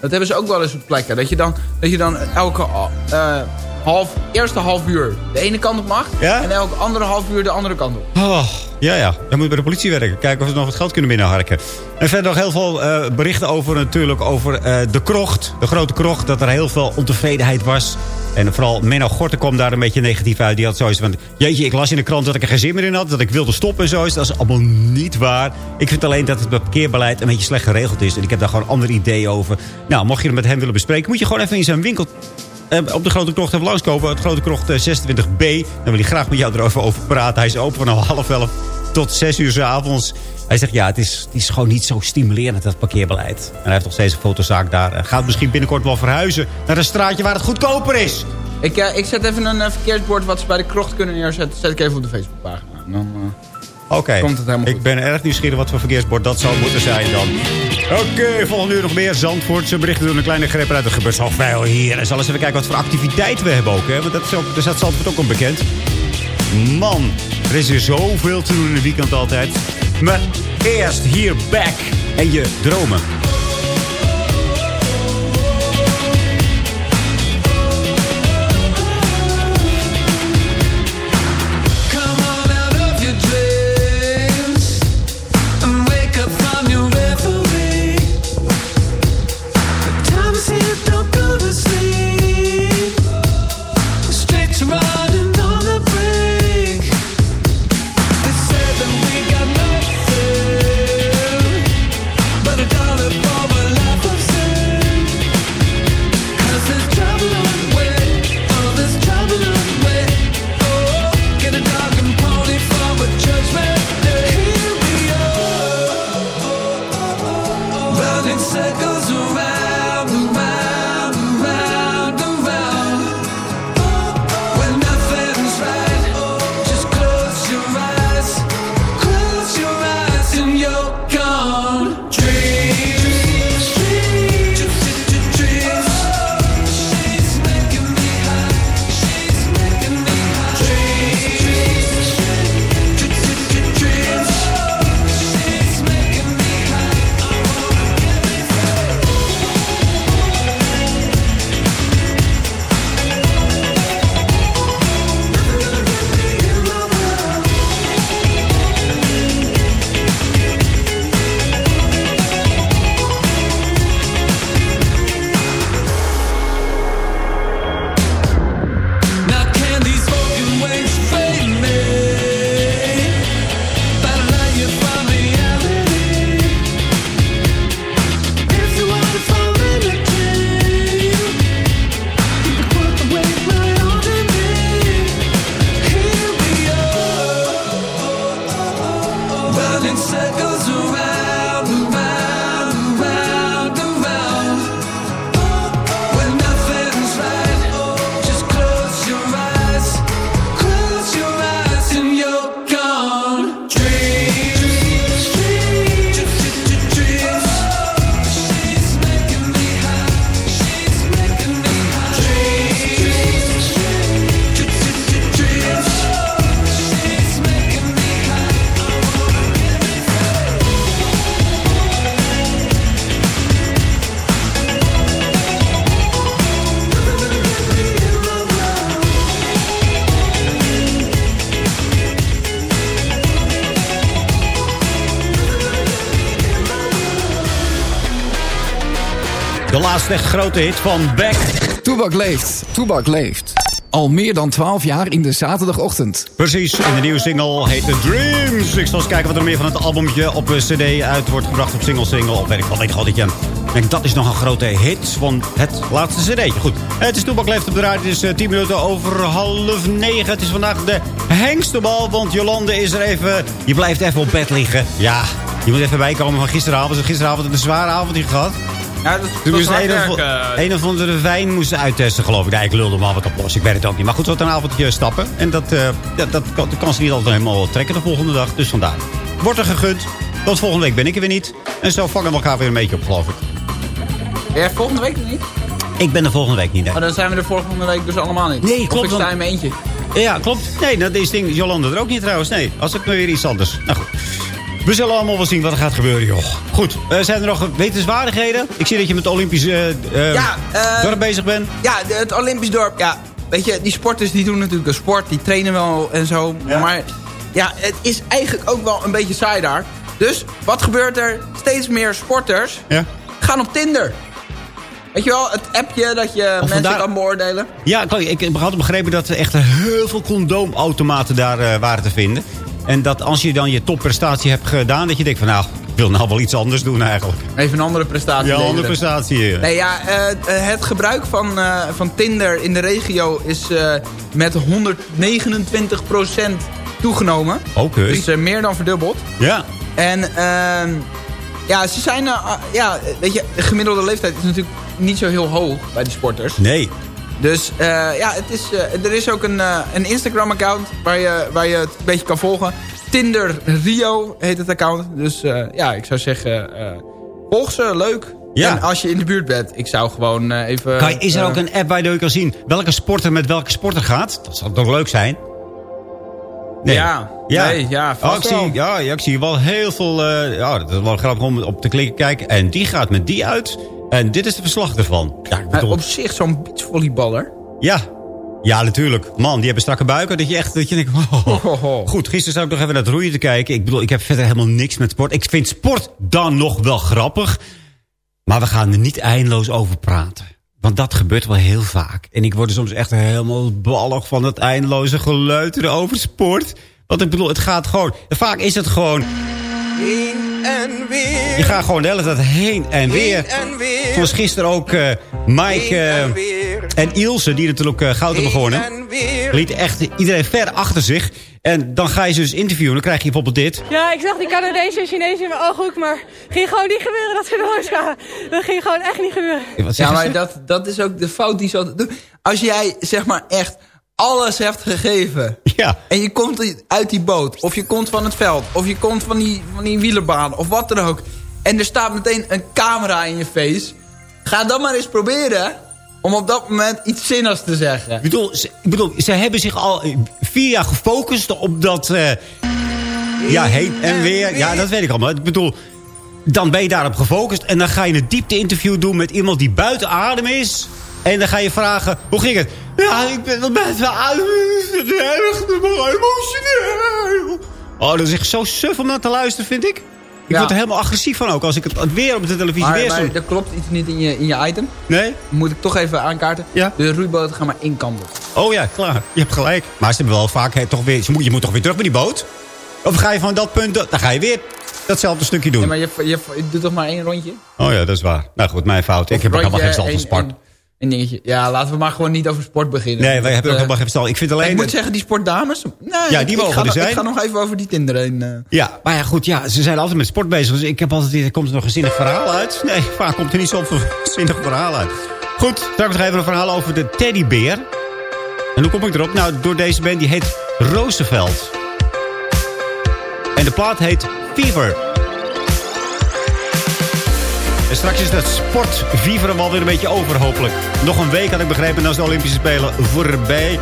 Speaker 10: Dat hebben ze ook wel eens op plekken. Dat je dan, dat je dan elke eh, half, eerste half uur de ene kant op mag
Speaker 8: Ja?
Speaker 10: en elke andere half uur de andere kant op.
Speaker 8: Oh, ja, ja. Dan moet je bij de politie werken. Kijken of ze nog wat geld kunnen binnenharken. En verder nog heel veel eh, berichten over natuurlijk over eh, de krocht. De grote krocht. Dat er heel veel ontevredenheid was. En vooral Menno Gorten kwam daar een beetje negatief uit. Die had zoiets van... Jeetje, ik las in de krant dat ik er geen zin meer in had. Dat ik wilde stoppen en zo. Dat is allemaal niet waar. Ik vind alleen dat het parkeerbeleid een beetje slecht geregeld is. En ik heb daar gewoon andere ideeën over. Nou, mocht je het met hem willen bespreken... moet je gewoon even in zijn winkel op de Grote Krocht even langskomen. Het Grote Krocht eh, 26B. Dan wil hij graag met jou erover over praten. Hij is open van half elf tot zes uur 's avonds. Hij zegt, ja, het is, het is gewoon niet zo stimulerend, dat parkeerbeleid. En hij heeft nog steeds een fotozaak daar. Hij gaat misschien binnenkort wel verhuizen naar een straatje waar het goedkoper is.
Speaker 10: Ik, eh, ik zet even een eh, verkeersbord wat ze bij de krocht kunnen neerzetten. Zet ik even op de Facebookpagina. Dan, eh,
Speaker 8: Oké,
Speaker 10: Komt het helemaal
Speaker 8: ik ben erg nieuwsgierig wat voor verkeersbord dat zou moeten zijn dan. Oké, volgende uur nog meer Zandvoortse berichten doen een kleine greep uit. Er gebeurt hier. En zal eens even kijken wat voor activiteiten we hebben ook. Hè? Want dat is ook, daar staat Zandvoort ook onbekend. Man,
Speaker 15: Er is weer zoveel te doen in het weekend altijd. Maar eerst hier back en je dromen. Echt grote hit van Beck.
Speaker 13: Toebak leeft. Toebak leeft. Al meer dan 12 jaar in de zaterdagochtend.
Speaker 15: Precies, en de nieuwe single heet The Dreams. Ik zal eens kijken wat er meer van het albumje op eh, cd uit wordt gebracht op single-single. Of weet ik wat, weet ik. Ik denk, dat is nog een grote hit van het laatste cd'tje. Goed, het is Toebak leeft op de radio. Het is eh, 10 minuten over half negen. Het is vandaag de hengstebal, want Jolande is er even... Je blijft even op bed liggen. Ja, je moet even bijkomen van gisteravond. Gisteravond een zware avond hier gehad.
Speaker 10: Ja, dat,
Speaker 15: Toen moest een, of,
Speaker 10: eh.
Speaker 15: een of andere wijn moesten uittesten, geloof ik. Nee, ik lulde maar wat op los. Ik weet het ook niet. Maar goed, had een avondje stappen. En dat, eh, ja, dat, kan, dat kan ze niet altijd helemaal trekken de volgende dag. Dus vandaar. Wordt er gegund. Want volgende week ben ik er weer niet. En zo vangen we elkaar weer een beetje op, geloof ik.
Speaker 10: Ja, volgende week niet?
Speaker 15: Ik ben er volgende week niet. hè.
Speaker 10: Maar dan zijn we er volgende week dus allemaal niet.
Speaker 15: Nee,
Speaker 10: Of
Speaker 15: klopt,
Speaker 10: ik sta in mijn eentje.
Speaker 15: Ja, klopt. Nee, dat is ding. Jolande er ook niet trouwens. Nee, als ik maar weer iets anders. Nou goed. We zullen allemaal wel zien wat er gaat gebeuren, joh. Goed, eh, zijn er nog wetenswaardigheden? Ik zie dat je met het Olympisch eh,
Speaker 10: Ja,
Speaker 15: dorp bezig bent.
Speaker 10: Ja, het Olympisch dorp. Ja, weet je, die sporters die doen natuurlijk een sport. Die trainen wel en zo. Maar ja, het is eigenlijk ook wel een beetje saai daar. Dus wat gebeurt er? Steeds meer sporters
Speaker 15: Ja.
Speaker 10: gaan op Tinder. Weet je wel, het appje dat je mensen kan beoordelen.
Speaker 15: Ja, ik, ik had begrepen dat er echt heel veel condoomautomaten daar waren te vinden. En dat als je dan je topprestatie hebt gedaan, dat je denkt van nou, ik wil nou wel iets anders doen eigenlijk.
Speaker 10: Even een andere prestatie.
Speaker 15: Ja, andere
Speaker 10: leveren.
Speaker 15: prestatie.
Speaker 10: Nee, ja, eh, het gebruik van, eh, van Tinder in de regio is eh, met 129% toegenomen.
Speaker 15: Oké.
Speaker 10: Dus meer dan verdubbeld.
Speaker 15: Ja.
Speaker 10: En ehm, ja, ze zijn, ah, ja, weet je, de gemiddelde leeftijd is natuurlijk niet zo heel hoog bij die sporters.
Speaker 15: Nee.
Speaker 10: Dus eh, ja, het is, eh, er is ook een, eh, een Instagram-account waar je, waar je het een beetje kan volgen. Tinder Rio heet het account. Dus ja, ik zou zeggen, volg ze, leuk.
Speaker 15: Ja.
Speaker 10: En als je in de buurt bent, ik zou gewoon even...
Speaker 15: Kan je- is er ook een app waar je kan zien welke sporter met welke sporter gaat? Dat zou toch leuk zijn?
Speaker 8: Nee.
Speaker 10: Ja, nee, ja,
Speaker 8: Oh, ik, zie, ja, ja, ik zie wel heel veel... ja, dat is wel grappig om op te klikken kijken. En die gaat met die uit. En dit is de verslag ervan. Ja, ik bedoel,
Speaker 10: op zich zo'n beachvolleyballer.
Speaker 8: ja. ja, natuurlijk. Man, die hebben strakke buiken. Dat je echt dat je denkt... oh. Goed, gisteren zou ik nog even naar het roeien te kijken. Ik bedoel, ik heb verder helemaal niks met sport. Ik vind sport dan nog wel grappig. Maar we gaan er niet eindeloos over praten. Want dat gebeurt wel heel vaak. En ik word er soms echt helemaal ballig van het eindeloze geleuteren over sport. Want ik bedoel, het gaat gewoon... Vaak is het gewoon...
Speaker 16: Heen en weer.
Speaker 8: Je gaat gewoon de hele tijd heen en weer.
Speaker 16: en weer.
Speaker 8: Zoals gisteren ook eh, Mike eh,
Speaker 16: en weer.
Speaker 8: en Ilse, die natuurlijk eh, goud hebben gewonnen. Liet echt iedereen ver achter zich. En dan ga je ze dus interviewen. Dan krijg je bijvoorbeeld dit.
Speaker 17: Ja, ik zag die Canadese en Chinezen in mijn ooghoek, maar ging gewoon niet gebeuren dat ze eruit gaan. Dat ging gewoon echt niet gebeuren.
Speaker 10: Ja, maar
Speaker 8: ze?
Speaker 10: dat, dat is ook de fout die ze altijd doen. Als jij, zeg maar, echt alles hebt gegeven.
Speaker 8: Ja.
Speaker 10: En je komt uit die boot. Of je komt van het veld. Of je komt van die, van die wielerbaan. Of wat dan ook. En er staat meteen een camera in je face. Ga dan maar eens proberen. Om op dat moment iets zinnigs te zeggen.
Speaker 8: Ik bedoel, ze, ik bedoel, ze hebben zich al vier jaar gefocust op dat... eh, ja, heen en weer. Ja, dat weet ik allemaal. Ik bedoel, dan ben je daarop gefocust. En dan ga je een diepte-interview doen met iemand die buiten adem is. En dan ga je vragen, hoe ging het? Ja, ik ben wel. Het is erg emotioneel. Oh, dat is echt zo suf om naar te luisteren, vind ik. Ik
Speaker 10: Ja.
Speaker 8: word er helemaal agressief van ook. Als ik het weer op de televisie
Speaker 10: Maar,
Speaker 8: weer
Speaker 10: maar er klopt iets niet in je, in je item.
Speaker 8: Nee?
Speaker 10: Moet ik toch even aankaarten.
Speaker 8: Ja.
Speaker 10: De roeiboten gaan maar één kant op.
Speaker 8: Oh ja, klaar. Je hebt gelijk. Maar ze hebben wel vaak hè, toch weer... Je moet, je moet toch weer terug met die boot? Of ga je van dat punt... Dan ga je weer datzelfde stukje doen.
Speaker 10: Ja, maar je, je, je doet toch maar één rondje?
Speaker 8: Oh ja, dat is waar. Nou goed, mijn fout. Ik heb ook helemaal geen van sport.
Speaker 10: Een, een dingetje. Ja, laten we maar gewoon niet over sport beginnen.
Speaker 8: Nee, wij hebben ook
Speaker 10: Eh,
Speaker 8: helemaal geen verstand. Ik vind alleen...
Speaker 10: Ik moet zeggen, die sportdames... Nee,
Speaker 8: Ja, die mogen er
Speaker 10: nog-
Speaker 8: zijn.
Speaker 10: Ik ga nog even over die Tinder heen. eh.
Speaker 8: Ja, maar ja, goed, ja, ze zijn altijd met sport bezig. Dus ik heb altijd... Er komt er nog een zinnig verhaal uit. Nee, vaak komt er niet zo'n zinnig verhaal uit. Goed, straks nog even een verhaal over de teddybeer. En hoe kom ik erop? Nou, door deze band, die heet Roosevelt. En de plaat heet Fever. En straks is dat hem alweer een beetje over, hopelijk. Nog een week had ik begrepen, en dan is de Olympische Spelen voorbij.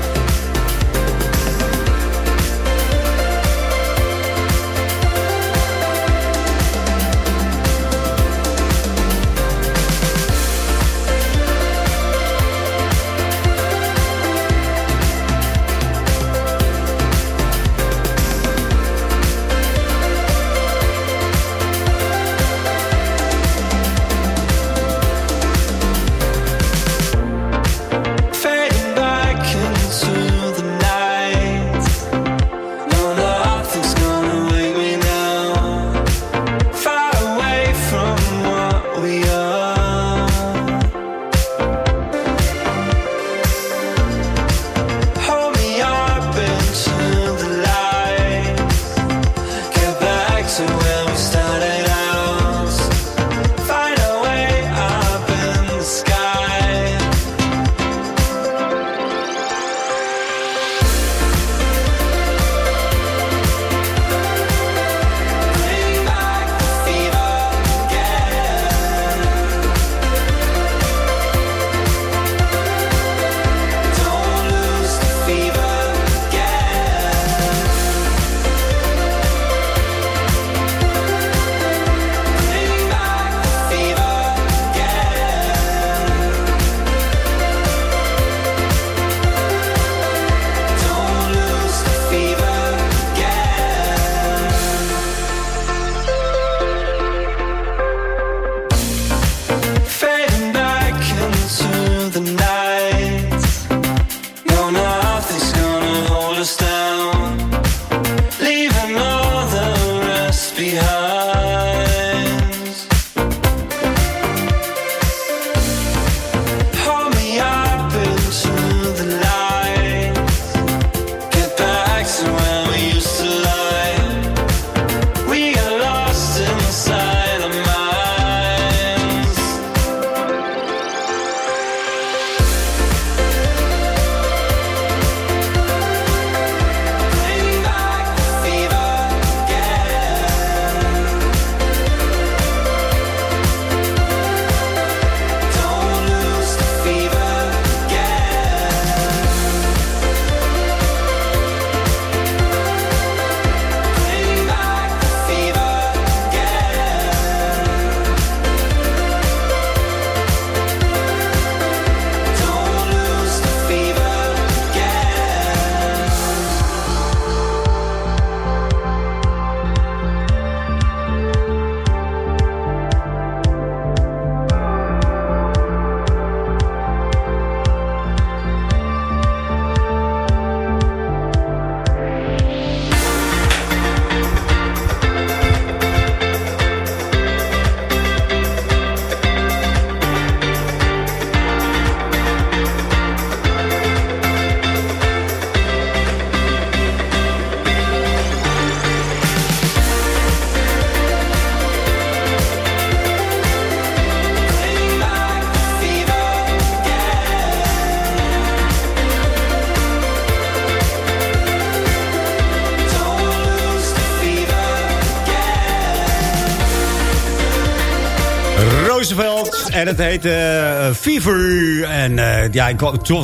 Speaker 8: Roosevelt. En het heet eh, Fever. En eh, ja, ik,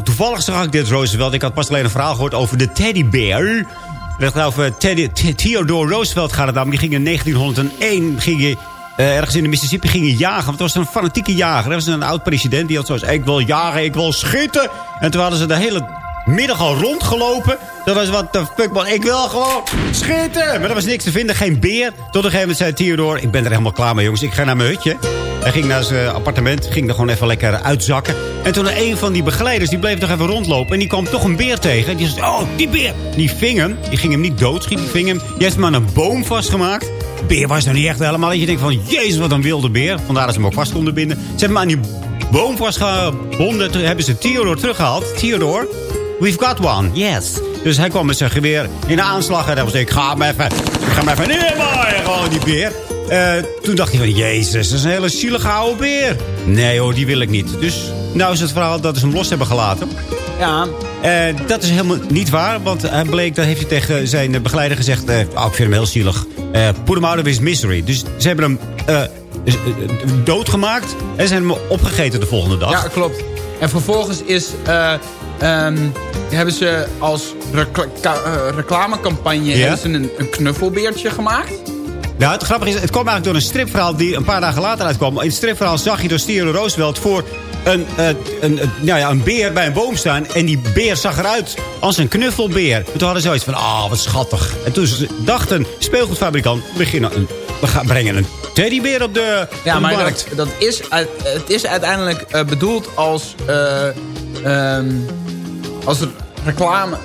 Speaker 8: toevallig zag ik dit Roosevelt. Ik had pas alleen een verhaal gehoord over de teddybear. Het gaat over Teddy, Th- Theodore Roosevelt gaat het namelijk. Die ging in 1901 ging ergens in de Mississippi ging jagen. Want het was een fanatieke jager. Dat was een oud-president die had zoals... Ik wil jagen, ik wil schieten. En toen hadden ze de hele middag al rondgelopen. Dat was wat de fuck man. Ik wil gewoon schieten. Maar er was niks te vinden. Geen beer. Tot een gegeven moment zei Theodore... Ik ben er helemaal klaar mee jongens. Ik ga naar mijn hutje. Hij ging naar zijn appartement. Ging er gewoon even lekker uitzakken. En toen een van die begeleiders... Die bleef nog even rondlopen. En die kwam toch een beer tegen. Die zei... Oh, die beer. Die ving hem. Die ging hem niet doodschieten. Die ving hem. Die heeft hem aan een boom vastgemaakt. De beer was nog niet echt helemaal. Dat je denkt van... Jezus, wat een wilde beer. Vandaar dat ze hem ook vast konden binden. Ze hebben hem aan die boom vastgebonden. Toen hebben ze Theodore teruggehaald. Theodore... We've got one, yes. Dus hij kwam met zijn geweer in de aanslag. En hij was ik ga hem even, ik ga hem even neermaaien. Gewoon die beer. Eh, toen dacht hij van, jezus, dat is een hele zielige oude beer. Nee hoor, die wil ik niet. Dus nou is het verhaal dat ze hem los hebben gelaten. Ja, eh, dat is helemaal niet waar. Want hij bleek, dat heeft hij tegen zijn begeleider gezegd... eh, oh, ik vind hem heel zielig. Put him out of his misery. Dus ze hebben hem doodgemaakt. En ze hebben hem opgegeten de volgende dag.
Speaker 10: Ja, klopt. En vervolgens is, ehm, hebben ze als recla- eh, reclamecampagne
Speaker 8: Ja?
Speaker 10: ze een, een knuffelbeertje gemaakt.
Speaker 8: Nou, het grappige is, het kwam eigenlijk door een stripverhaal die een paar dagen later uitkwam. In het stripverhaal zag je door Theodore Roosevelt voor een, eh, een, een, nou ja, een beer bij een boom staan. En die beer zag eruit als een knuffelbeer. En toen hadden ze zoiets van, ah, wat schattig. En toen ze dachten, speelgoedfabrikant, we, beginnen een, we gaan brengen een teddybeer op de,
Speaker 10: Ja,
Speaker 8: op de
Speaker 10: maar
Speaker 8: markt.
Speaker 10: dat, dat is, het is uiteindelijk eh, bedoeld als, eh, ehm, als reclame,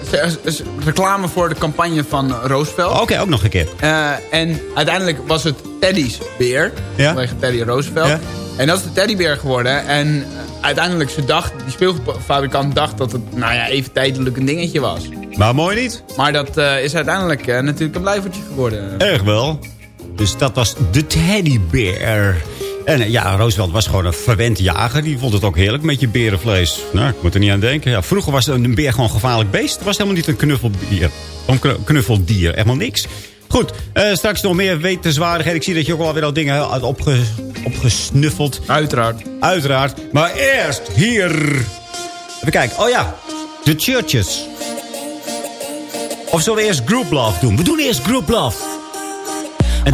Speaker 10: reclame voor de campagne van Roosevelt.
Speaker 8: Oké, ook nog een keer.
Speaker 10: Eh, en uiteindelijk was het Teddy's beer.
Speaker 8: Ja.
Speaker 10: Vanwege Teddy Roosevelt.
Speaker 8: Ja.
Speaker 10: En dat is de teddybeer geworden. En eh, uiteindelijk, ze dacht, die speelgoedfabrikant dacht dat het nou ja, even tijdelijk een dingetje was.
Speaker 8: Maar mooi niet.
Speaker 10: Maar dat eh, is uiteindelijk natuurlijk een blijvertje geworden.
Speaker 8: Erg wel. Dus dat was de teddybeer. En eh, ja, Roosevelt was gewoon een verwend jager. Die vond het ook heerlijk met je berenvlees. Nou, ik moet er niet aan denken. Ja, vroeger was een beer gewoon een gevaarlijk beest. Het was helemaal niet een knuffeldier. Een knu- knuffeldier, helemaal niks. Goed, eh, straks nog meer wetenswaardigheden. Ik zie dat je ook alweer al dingen had opge, opgesnuffeld.
Speaker 10: Uiteraard.
Speaker 8: Uiteraard. Maar eerst hier. Even kijken. Oh ja, de churches. Of zullen we eerst group love doen? We doen eerst group love. En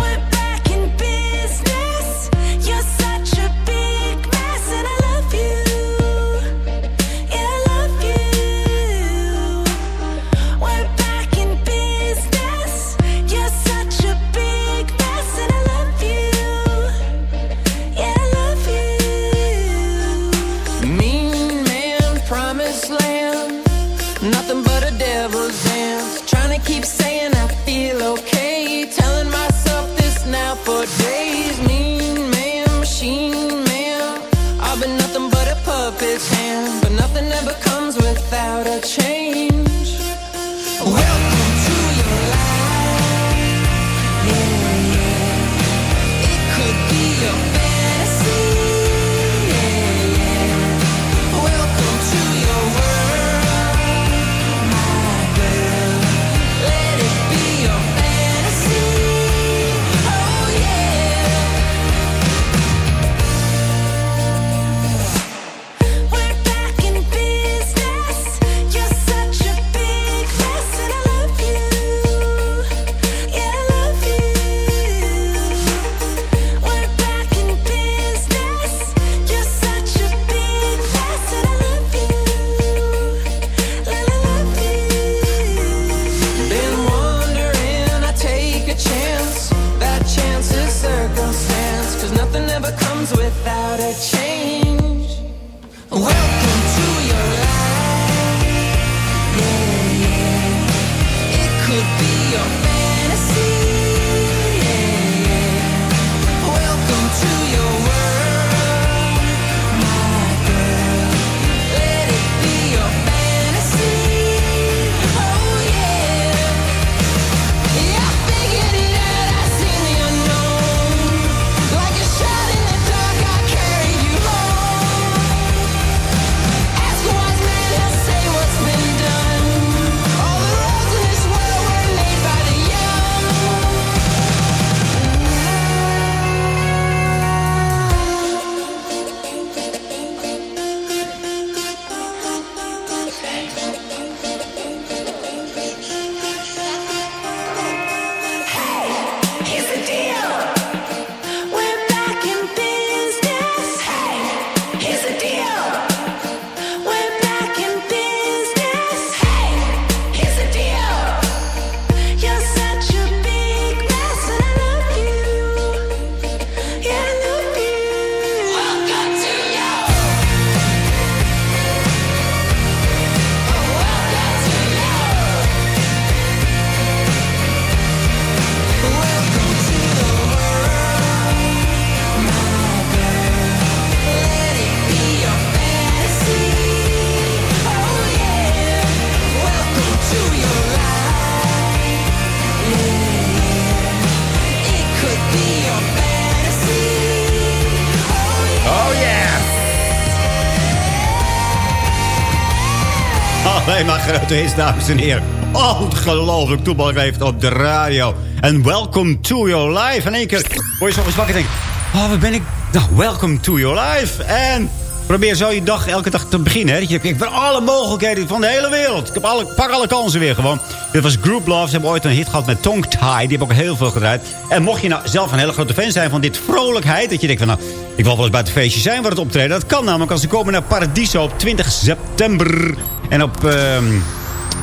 Speaker 8: Hits, dames en heren. Ongelooflijk toeval heeft op de radio. En welcome to your life. In één keer word je zo wakker en denk... Oh, waar ben ik? Nou, welcome to your life. En probeer zo je dag elke dag te beginnen. Hè? Dat je, ik alle mogelijkheden van de hele wereld. Ik heb alle, pak alle kansen weer gewoon. Dit was Group Love. Ze hebben ooit een hit gehad met Tongue Tie. Die hebben ook heel veel gedraaid. En mocht je nou zelf een hele grote fan zijn van dit vrolijkheid... dat je denkt van nou, ik wil wel eens bij het feestje zijn waar het optreden. Dat kan namelijk als ze komen naar Paradiso op 20 september. En op ehm,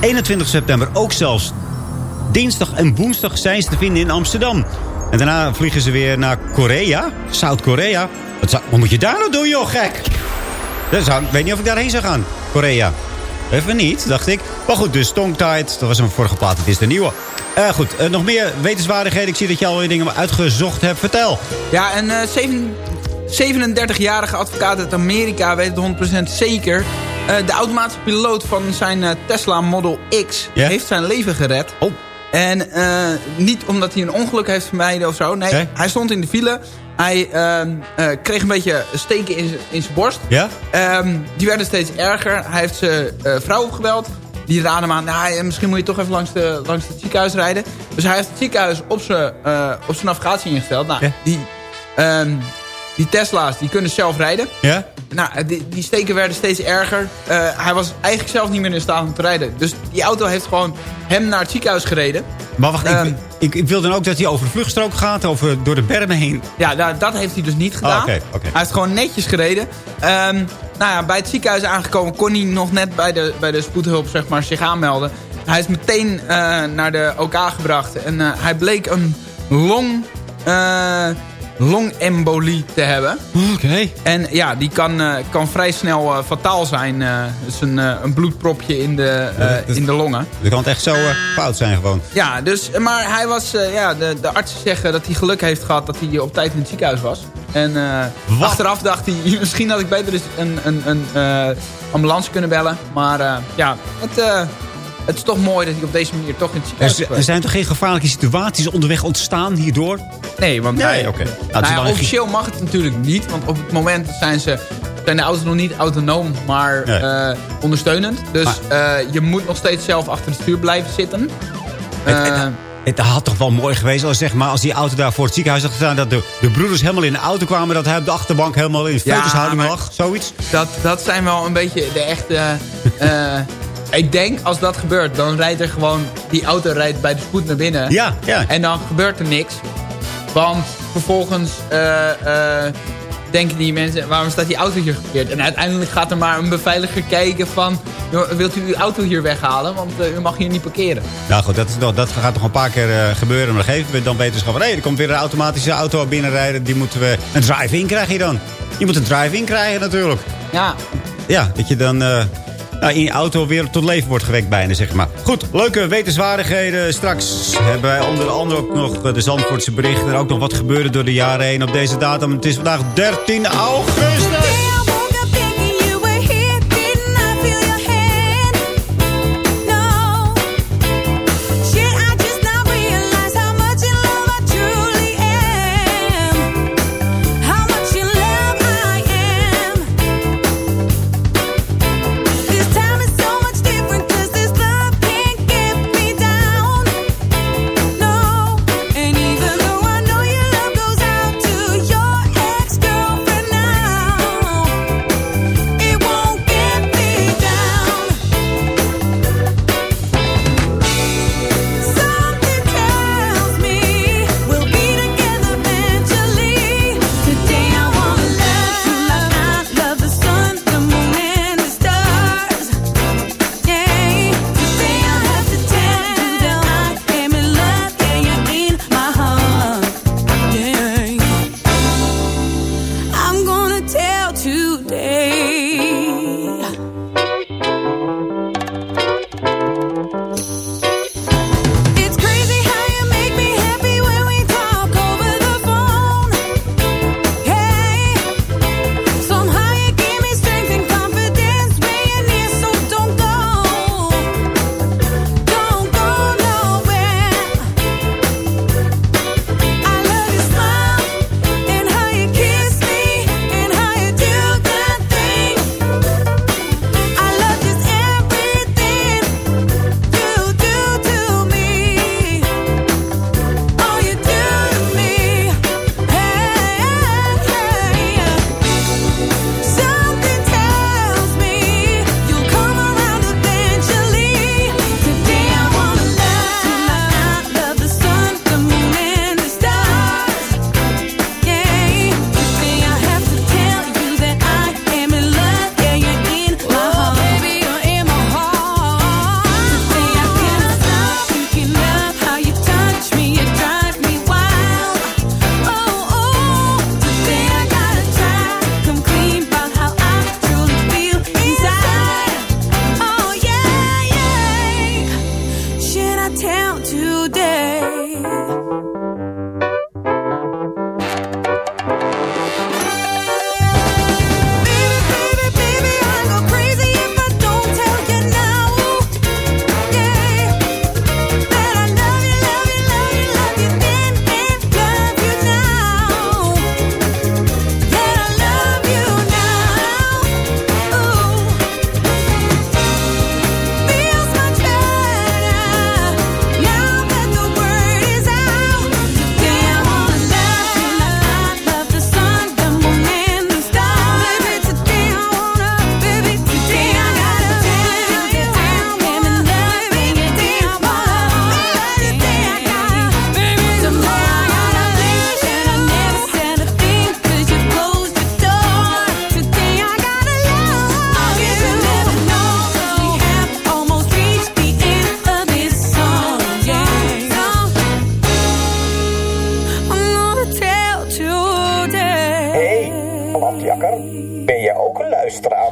Speaker 8: 21 september ook zelfs dinsdag en woensdag zijn ze te vinden in Amsterdam. En daarna vliegen ze weer naar Korea, Zuid-Korea. Wat, moet je daar nou doen, joh, gek? Ik weet niet of ik daarheen zou gaan, Korea. Even niet, dacht ik. Maar goed, dus Tied, dat was een vorige plaat, het is de nieuwe. Eh, goed, eh, nog meer wetenswaardigheden. Ik zie dat je alweer dingen uitgezocht hebt. Vertel.
Speaker 10: Ja, een eh, zeven- 37-jarige advocaat uit Amerika weet het 100% zeker. Eh, de automatische piloot van zijn eh, Tesla Model X heeft zijn leven gered.
Speaker 8: Oh.
Speaker 10: En eh, niet omdat hij een ongeluk heeft vermijden of zo. Nee, hij stond in de file. Hij ehm, eh, kreeg een beetje steken in, in zijn borst.
Speaker 8: Ja?
Speaker 10: Ehm, die werden steeds erger. Hij heeft zijn vrouw opgebeld. Die raadde hem aan, nou, misschien moet je toch even langs, de, langs het ziekenhuis rijden. Dus hij heeft het ziekenhuis op zijn, op zijn navigatie ingesteld. Nou, die, ehm, die Tesla's, die kunnen zelf rijden.
Speaker 8: Ja?
Speaker 10: Nou, eh, die, die steken werden steeds erger. Eh, hij was eigenlijk zelf niet meer in staat om te rijden. Dus die auto heeft gewoon hem naar het ziekenhuis gereden.
Speaker 8: Maar wacht,
Speaker 10: Ehm.
Speaker 8: ik, ik, ik wil dan ook dat hij over de vluchtstrook gaat, over, door de bermen heen.
Speaker 10: Ja, nou, dat heeft hij dus niet gedaan.
Speaker 8: Oh, oké.
Speaker 10: Hij heeft gewoon netjes gereden. Ehm, nou ja, bij het ziekenhuis aangekomen kon hij nog net bij de, bij de spoedhulp zeg maar, zich aanmelden. Hij is meteen eh, naar de OK gebracht. En hij bleek een long, longembolie te hebben.
Speaker 8: Oké.
Speaker 10: En ja, die kan, eh, kan vrij snel eh, fataal zijn. dus een, een bloedpropje in de,
Speaker 8: dus-
Speaker 10: in de longen.
Speaker 8: Dan kan het echt zo fout zijn gewoon.
Speaker 10: Ja, dus, maar hij was, ja, de, de artsen zeggen dat hij geluk heeft gehad dat hij op tijd in het ziekenhuis was. En achteraf dacht hij, misschien had ik beter eens een, een, een ambulance kunnen bellen. Maar ja, het, het is toch mooi dat hij op deze manier toch in het
Speaker 8: Er,
Speaker 10: ziekenhuis
Speaker 8: er
Speaker 10: geweest.
Speaker 8: zijn toch geen gevaarlijke situaties onderweg ontstaan hierdoor?
Speaker 10: Nee, want
Speaker 8: Nee,
Speaker 10: hij.
Speaker 8: Nou, het
Speaker 10: nou ja, officieel mag het natuurlijk niet. Want op het moment zijn, ze, zijn de auto's nog niet autonoom, maar
Speaker 8: Nee.
Speaker 10: eh, ondersteunend. Dus eh, je moet nog steeds zelf achter het stuur blijven zitten.
Speaker 8: Het,
Speaker 10: Eh,
Speaker 8: het, het had toch wel mooi geweest als, zeg maar, als die auto daar voor het ziekenhuis had gestaan... dat de, de broeders helemaal in de auto kwamen... dat hij op de achterbank helemaal in
Speaker 10: Ja,
Speaker 8: feutushouding
Speaker 10: maar-
Speaker 8: lag. Zoiets.
Speaker 10: Dat, dat zijn wel een beetje de echte... ik denk, als dat gebeurt, dan rijdt er gewoon... Die auto rijdt bij de spoed naar binnen.
Speaker 8: Ja, ja.
Speaker 10: En dan gebeurt er niks. Want vervolgens eh, eh, denken die mensen... Waarom staat die auto hier geparkeerd? En uiteindelijk gaat er maar een beveiliger kijken van... "Joh, Wilt u uw auto hier weghalen? Want eh, u mag hier niet parkeren.
Speaker 8: Nou goed, dat, is nog, dat gaat nog een paar keer gebeuren. Maar dan geven we dan weten ze van... hé, er komt weer een automatische auto binnenrijden. Die moeten we... Een drive-in krijg je dan. Je moet een drive-in krijgen natuurlijk.
Speaker 10: Ja,
Speaker 8: Ja, dat je dan in je auto weer tot leven wordt gewekt bijna, zeg maar. Goed, leuke wetenswaardigheden. Straks hebben wij onder andere ook nog de Zandvoortse berichten. En ook nog wat gebeurde door de jaren heen op deze datum. Het is vandaag 13 augustus.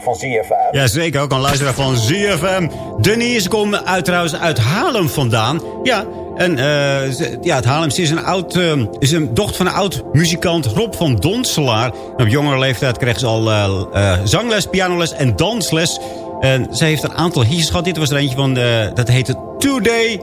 Speaker 18: Van ZFM?
Speaker 8: Ja, zeker. Ook een luisteraar van ZFM. Denise komt uit, trouwens uit Haarlem vandaan. Ja, en eh, ja, het is een, oud, eh, is een dochter van een oud muzikant Rob van Donselaar. Op jongere leeftijd kreeg ze al eh, zangles, pianoles en dansles. En ze heeft een aantal hitjes gehad. Dit was er eentje van, dat heette Today.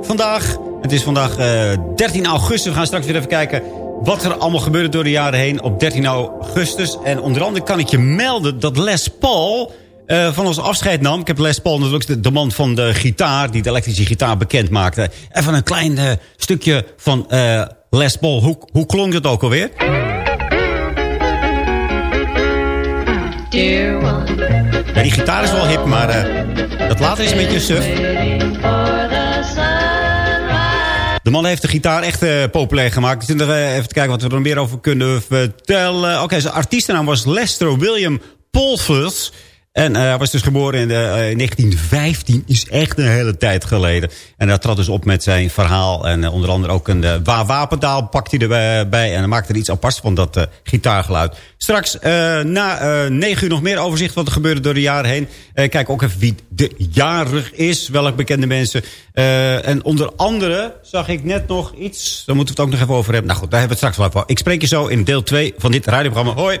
Speaker 8: Vandaag, het is vandaag eh, 13 augustus. We gaan straks weer even kijken wat er allemaal gebeurde door de jaren heen op 13 augustus. En onder andere kan ik je melden dat Les Paul eh, van ons afscheid nam. Ik heb Les Paul natuurlijk de, de man van de gitaar... die de elektrische gitaar bekend maakte. Even een klein eh, stukje van eh, Les Paul. Hoe, hoe klonk het ook alweer? Ja, die gitaar is wel hip, maar dat later is een beetje suf. De man heeft de gitaar echt eh, populair gemaakt. Dus eh, even kijken wat we er meer over kunnen vertellen. Oké, zijn artiestennaam was Lester William Polfus. En eh, hij was dus geboren in, de, eh, in 1915. Is echt een hele tijd geleden. En hij trad dus op met zijn verhaal. En eh, onder andere ook een wa wapendaal pakt hij erbij. bij, en maakte er iets aparts van dat eh, gitaargeluid. Straks eh, na eh 9 uur nog meer overzicht wat er gebeurde door de jaren heen. Eh, kijk ook even wie de jarig is. Welke bekende mensen. Eh, en onder andere zag ik net nog iets. Daar moeten we het ook nog even over hebben. Nou goed, daar hebben we het straks wel over. Ik spreek je zo in deel 2 van dit radioprogramma. Hoi.